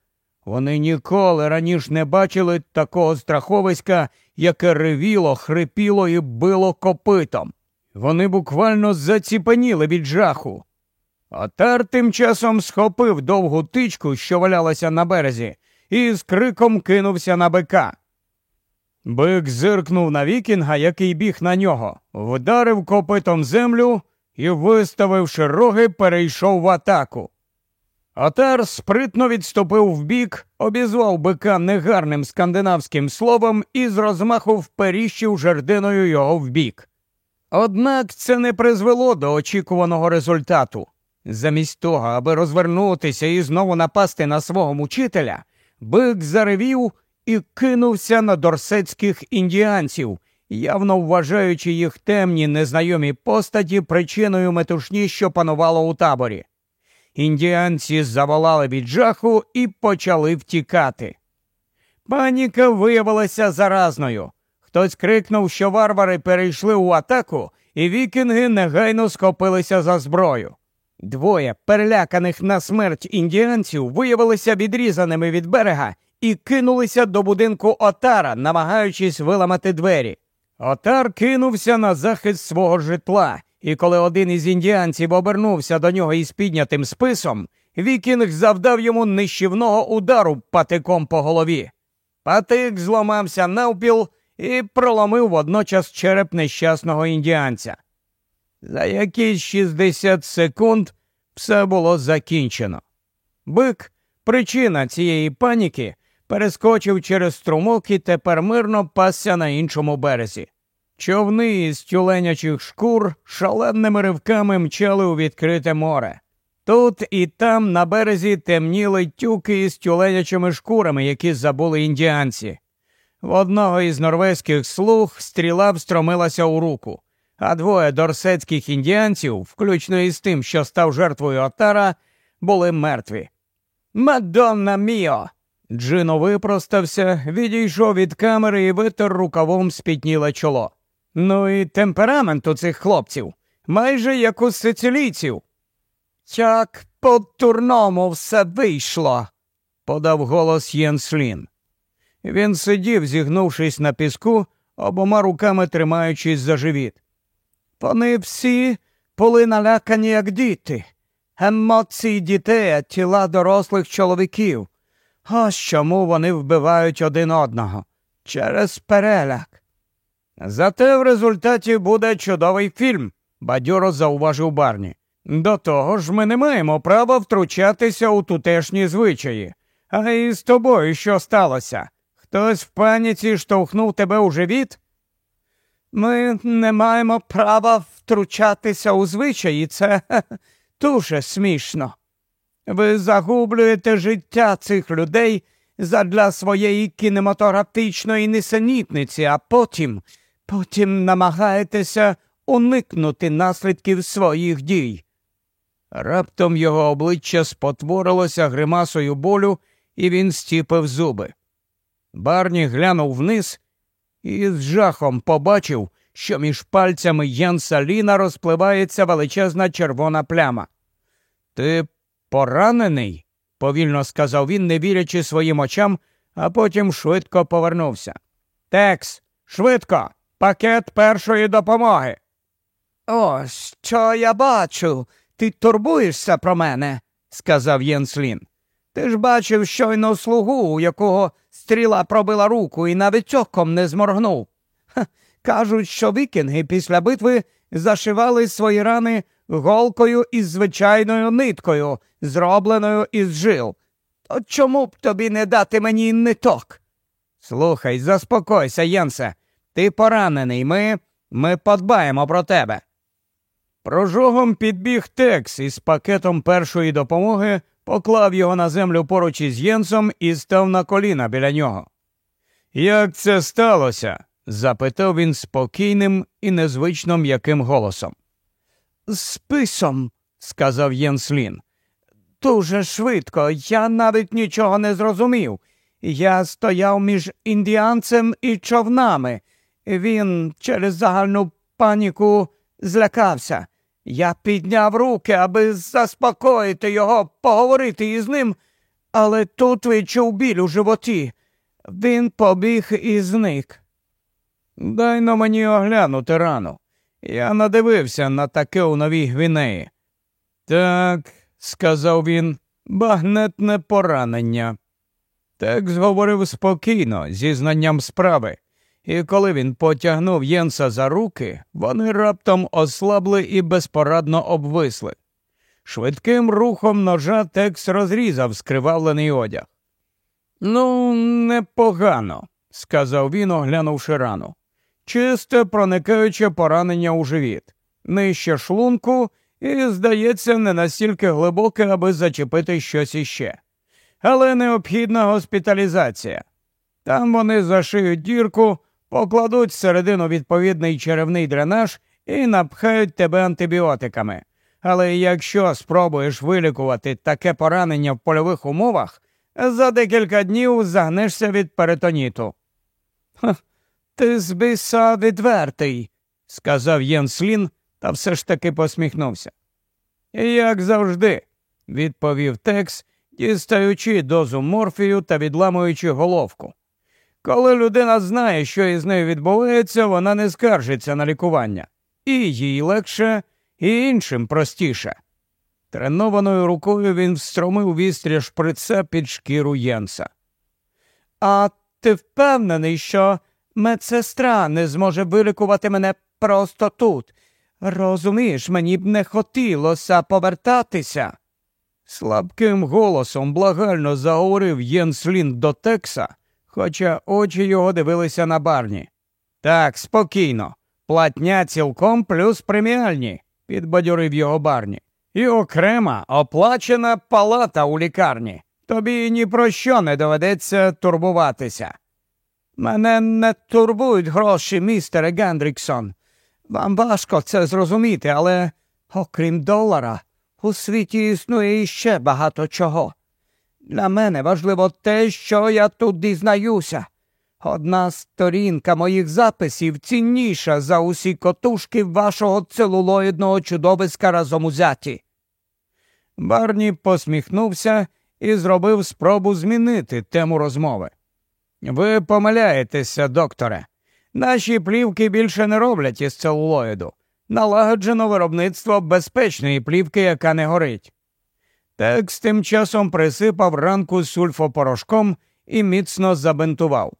Вони ніколи раніше не бачили такого страховиська, яке ревіло, хрипіло і било копитом. Вони буквально заціпаніли від жаху. Отар тим часом схопив довгу тичку, що валялася на березі, і з криком кинувся на бика. Бик зиркнув на вікінга, який біг на нього, вдарив копитом землю і, виставивши роги, перейшов в атаку. Отар спритно відступив вбік, обізвав бика негарним скандинавським словом і з розмаху вперіщив жердиною його вбік. Однак це не призвело до очікуваного результату. Замість того, аби розвернутися і знову напасти на свого мучителя, бик заревів і кинувся на дорсецьких індіанців, явно вважаючи їх темні незнайомі постаті причиною метушні, що панувало у таборі. Індіанці заволали від жаху і почали втікати. Паніка виявилася заразною. Хтось крикнув, що варвари перейшли у атаку, і вікінги негайно схопилися за зброю. Двоє переляканих на смерть індіанців виявилися відрізаними від берега і кинулися до будинку Отара, намагаючись виламати двері. Отар кинувся на захист свого житла, і коли один із індіанців обернувся до нього із піднятим списом, Вікінг завдав йому нищівного удару патиком по голові. Патик зламався навпіл і проломив водночас череп нещасного індіанця. За якісь 60 секунд все було закінчено. Бик, причина цієї паніки, перескочив через струмок і тепер мирно пасся на іншому березі. Човни із тюленячих шкур шаленими ривками мчали у відкрите море. Тут і там на березі темніли тюки із тюленячими шкурами, які забули індіанці. В одного із норвезьких слуг стріла встромилася у руку, а двоє дорсетських індіанців, включно із тим, що став жертвою отара, були мертві. Мадонна міо! Джино випростався, відійшов від камери і витер рукавом спітніле чоло. Ну і темперамент у цих хлопців, майже як у сицилійців. Як по турному все вийшло, подав голос Єнслін. Він сидів, зігнувшись на піску, обома руками тримаючись за живіт. Вони всі були налякані, як діти, емоції дітей, а тіла дорослих чоловіків. Ось чому вони вбивають один одного через переляк. Зате в результаті буде чудовий фільм, бадьоро зауважив Барні. До того ж, ми не маємо права втручатися у тутешні звичаї. А із тобою що сталося? Хтось в паніці штовхнув тебе у живіт? Ми не маємо права втручатися у звичаї, це [laughs] дуже смішно. Ви загублюєте життя цих людей задля своєї кінематографічної несенітниці, а потім, потім намагаєтеся уникнути наслідків своїх дій. Раптом його обличчя спотворилося гримасою болю, і він стіпив зуби. Барні глянув вниз і з жахом побачив, що між пальцями Янса Ліна розпливається величезна червона пляма. Ти поранений? повільно сказав він, не вірячи своїм очам, а потім швидко повернувся. Текс, швидко, пакет першої допомоги. Ось що я бачу. Ти турбуєшся про мене, сказав Єнслін. Ти ж бачив щойно слугу, у якого стріла пробила руку і навіть оком не зморгнув. Ха, кажуть, що вікінги після битви зашивали свої рани голкою із звичайною ниткою, зробленою із жил. То чому б тобі не дати мені ниток? Слухай, заспокойся, Єнсе. Ти поранений. Ми ми подбаємо про тебе. Прожогом підбіг Текс із пакетом першої допомоги, поклав його на землю поруч із Єнсом і став на коліна біля нього. Як це сталося? запитав він спокійним і незвично м'яким голосом. Списом, сказав Єнслін. Дуже швидко, я навіть нічого не зрозумів. Я стояв між індіанцем і човнами. Він через загальну паніку злякався. Я підняв руки, аби заспокоїти його, поговорити із ним, але тут відчув біль у животі. Він побіг і зник. Дай на мені оглянути рану. Я надивився на таке у новій гвінеї. Так, сказав він, багнетне поранення. Текс говорив спокійно, зі знанням справи, і коли він потягнув Єнса за руки, вони раптом ослабли і безпорадно обвисли. Швидким рухом ножа Текс розрізав скривавлений одяг. Ну, непогано, сказав він, оглянувши рану. Чисте проникаюче поранення у живіт, нижче шлунку і, здається, не настільки глибоке, аби зачепити щось іще. Але необхідна госпіталізація. Там вони зашиють дірку, покладуть всередину відповідний черевний дренаж і напхають тебе антибіотиками. Але якщо спробуєш вилікувати таке поранення в польових умовах, за декілька днів загнешся від перитоніту. Ха, ти збиса відвертий, сказав Єнслін та все ж таки посміхнувся. Як завжди, відповів Текс, дістаючи дозу морфію та відламуючи головку. Коли людина знає, що із нею відбувається, вона не скаржиться на лікування. І їй легше, і іншим простіше. Тренованою рукою він встромив вістря шприца під шкіру Єнса. А ти впевнений, що медсестра не зможе вилікувати мене просто тут. Розумієш, мені б не хотілося повертатися. Слабким голосом благально заговорив Єнслін до Текса, хоча очі його дивилися на барні. Так, спокійно, платня цілком плюс преміальні, підбадьорив його барні. І окрема оплачена палата у лікарні. Тобі ні про що не доведеться турбуватися. Мене не турбують гроші, містере Гендріксон. Вам важко це зрозуміти, але окрім долара, у світі існує іще багато чого. Для мене важливо те, що я тут дізнаюся. Одна сторінка моїх записів цінніша за усі котушки вашого целулоїдного чудовиська разом узяті. Барні посміхнувся і зробив спробу змінити тему розмови. Ви помиляєтеся, докторе. Наші плівки більше не роблять із целулоїду. Налагоджено виробництво безпечної плівки, яка не горить. Текс тим часом присипав ранку сульфопорошком і міцно забинтував.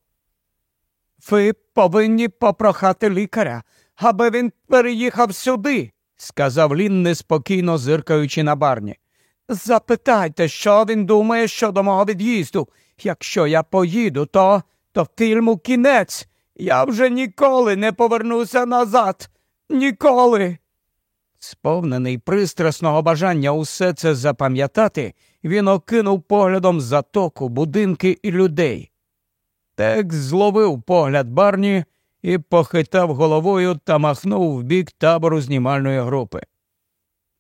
Ви повинні попрохати лікаря, аби він переїхав сюди, сказав Лін, неспокійно зиркаючи на барні. Запитайте, що він думає щодо мого від'їзду. Якщо я поїду, то то фільму кінець. Я вже ніколи не повернуся назад. Ніколи. Сповнений пристрасного бажання усе це запам'ятати, він окинув поглядом затоку, будинки і людей. Текс зловив погляд барні і похитав головою та махнув в бік табору знімальної групи.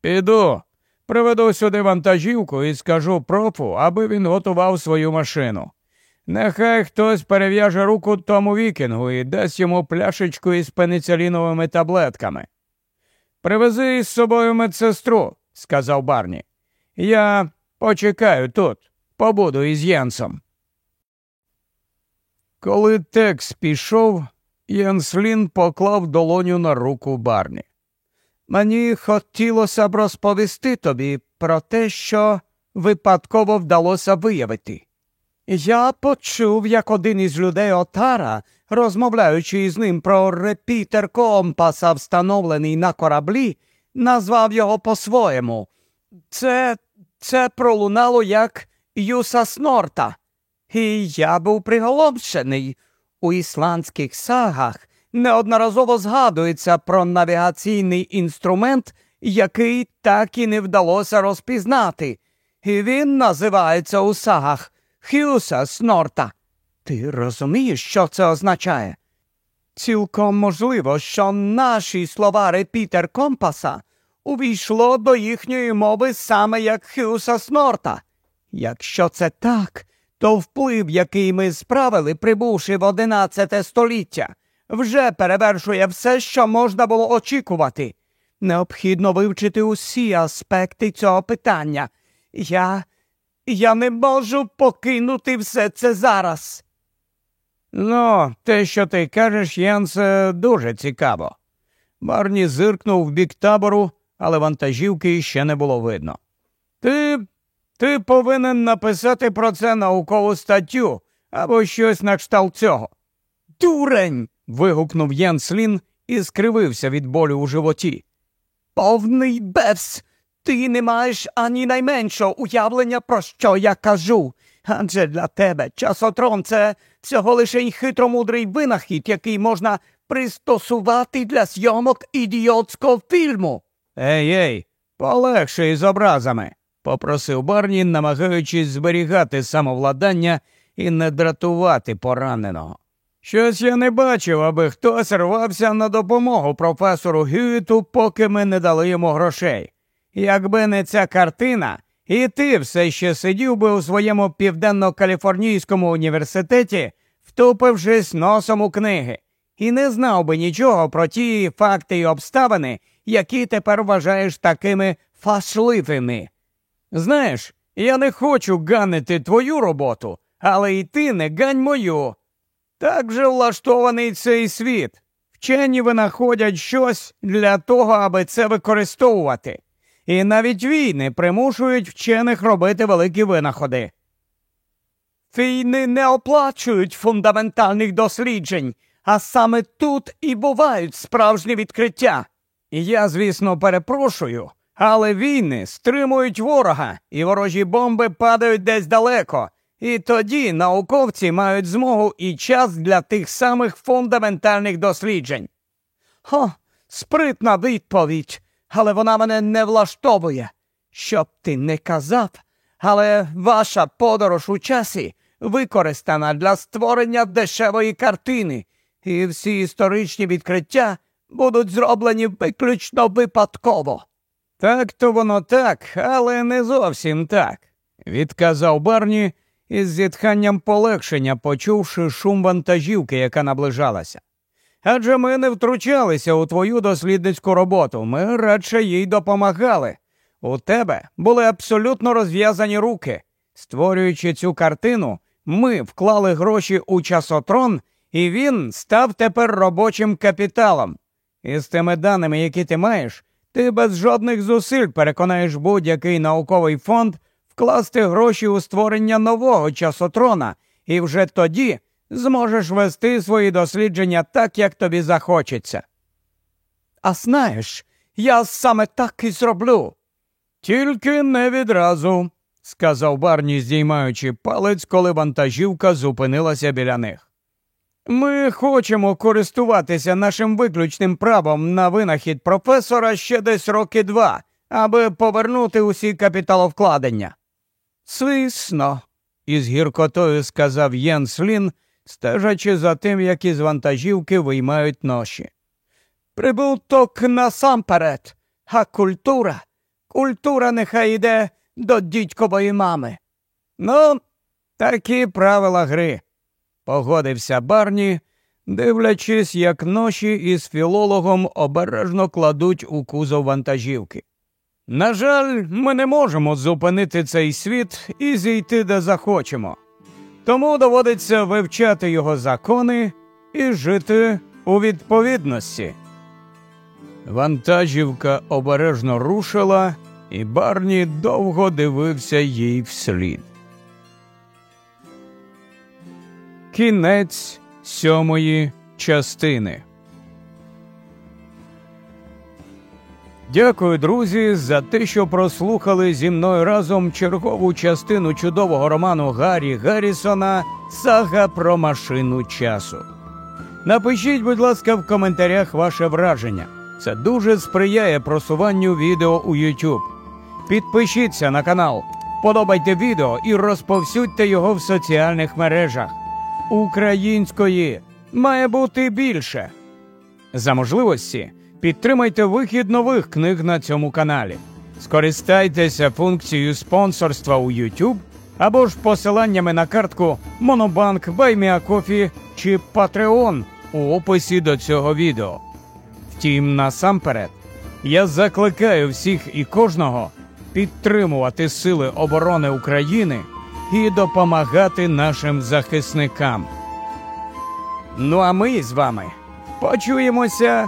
Піду, приведу сюди вантажівку і скажу профу, аби він готував свою машину. Нехай хтось перев'яже руку тому вікінгу і дасть йому пляшечку із пенициліновими таблетками. Привези із собою медсестру, сказав Барні. Я почекаю тут, побуду із Єнсом. Коли Текс пішов, Єнслін поклав долоню на руку Барні. Мені хотілося б розповісти тобі про те, що випадково вдалося виявити. Я почув, як один із людей Отара, розмовляючи із ним про репітер компаса, встановлений на кораблі, назвав його по-своєму. Це це пролунало як Юса Снорта. І я був приголомшений. У ісландських сагах неодноразово згадується про навігаційний інструмент, який так і не вдалося розпізнати. І він називається у сагах Хюса Снорта. Ти розумієш, що це означає? Цілком можливо, що наші словари Пітер Компаса увійшло до їхньої мови саме як Хюса Снорта. Якщо це так, то вплив, який ми справили, прибувши в одинадцяте століття, вже перевершує все, що можна було очікувати. Необхідно вивчити усі аспекти цього питання. Я. Я не можу покинути все це зараз. Ну, те, що ти кажеш, Ян, це дуже цікаво. Барні зиркнув в бік табору, але вантажівки ще не було видно. Ти ти повинен написати про це наукову статтю або щось на кшталт цього. Дурень. вигукнув Ян Слін і скривився від болю у животі. Повний бевс. Ти не маєш ані найменшого уявлення, про що я кажу. Адже для тебе часотрон це всього лише хитромудрий винахід, який можна пристосувати для зйомок ідіотського фільму. Ей, ей, полегше із образами, попросив Барні, намагаючись зберігати самовладання і не дратувати пораненого. Щось я не бачив, аби хтось рвався на допомогу професору Гюїту, поки ми не дали йому грошей. Якби не ця картина, і ти все ще сидів би у своєму південно-каліфорнійському університеті, втупившись носом у книги, і не знав би нічого про ті факти і обставини, які тепер вважаєш такими фашливими. Знаєш, я не хочу ганити твою роботу, але і ти не гань мою. Так же влаштований цей світ. Вчені винаходять щось для того, аби це використовувати. І навіть війни примушують вчених робити великі винаходи. Війни не оплачують фундаментальних досліджень, а саме тут і бувають справжні відкриття. Я, звісно, перепрошую, але війни стримують ворога, і ворожі бомби падають десь далеко. І тоді науковці мають змогу і час для тих самих фундаментальних досліджень. Хо, спритна відповідь, але вона мене не влаштовує. Щоб ти не казав, але ваша подорож у часі використана для створення дешевої картини, і всі історичні відкриття будуть зроблені виключно випадково. Так то воно так, але не зовсім так, відказав Барні із зітханням полегшення, почувши шум вантажівки, яка наближалася. Адже ми не втручалися у твою дослідницьку роботу, ми радше їй допомагали. У тебе були абсолютно розв'язані руки. Створюючи цю картину, ми вклали гроші у часотрон, і він став тепер робочим капіталом. І з тими даними, які ти маєш, ти без жодних зусиль переконаєш будь-який науковий фонд вкласти гроші у створення нового часотрона, і вже тоді зможеш вести свої дослідження так, як тобі захочеться. А знаєш, я саме так і зроблю. Тільки не відразу, сказав Барні, здіймаючи палець, коли вантажівка зупинилася біля них. Ми хочемо користуватися нашим виключним правом на винахід професора ще десь роки два, аби повернути усі капіталовкладення. Звісно, із гіркотою сказав Єнс Лін, стежачи за тим, як із вантажівки виймають ноші. Прибуток насамперед, а культура, культура нехай йде до дідькової мами. Ну, такі правила гри, погодився Барні, дивлячись, як ноші із філологом обережно кладуть у кузов вантажівки. На жаль, ми не можемо зупинити цей світ і зійти де захочемо. Тому доводиться вивчати його закони і жити у відповідності. Вантажівка обережно рушила, і Барні довго дивився їй вслід. Кінець сьомої частини. Дякую, друзі, за те, що прослухали зі мною разом чергову частину чудового роману Гаррі Гаррісона Сага про машину часу. Напишіть, будь ласка, в коментарях ваше враження. Це дуже сприяє просуванню відео у YouTube. Підпишіться на канал, подобайте відео і розповсюдьте його в соціальних мережах. Української має бути більше. За можливості Підтримайте вихід нових книг на цьому каналі. Скористайтеся функцією спонсорства у YouTube або ж посиланнями на картку Monobank, BuyMeACoffee чи Patreon у описі до цього відео. Втім, насамперед, я закликаю всіх і кожного підтримувати Сили оборони України і допомагати нашим захисникам. Ну а ми з вами почуємося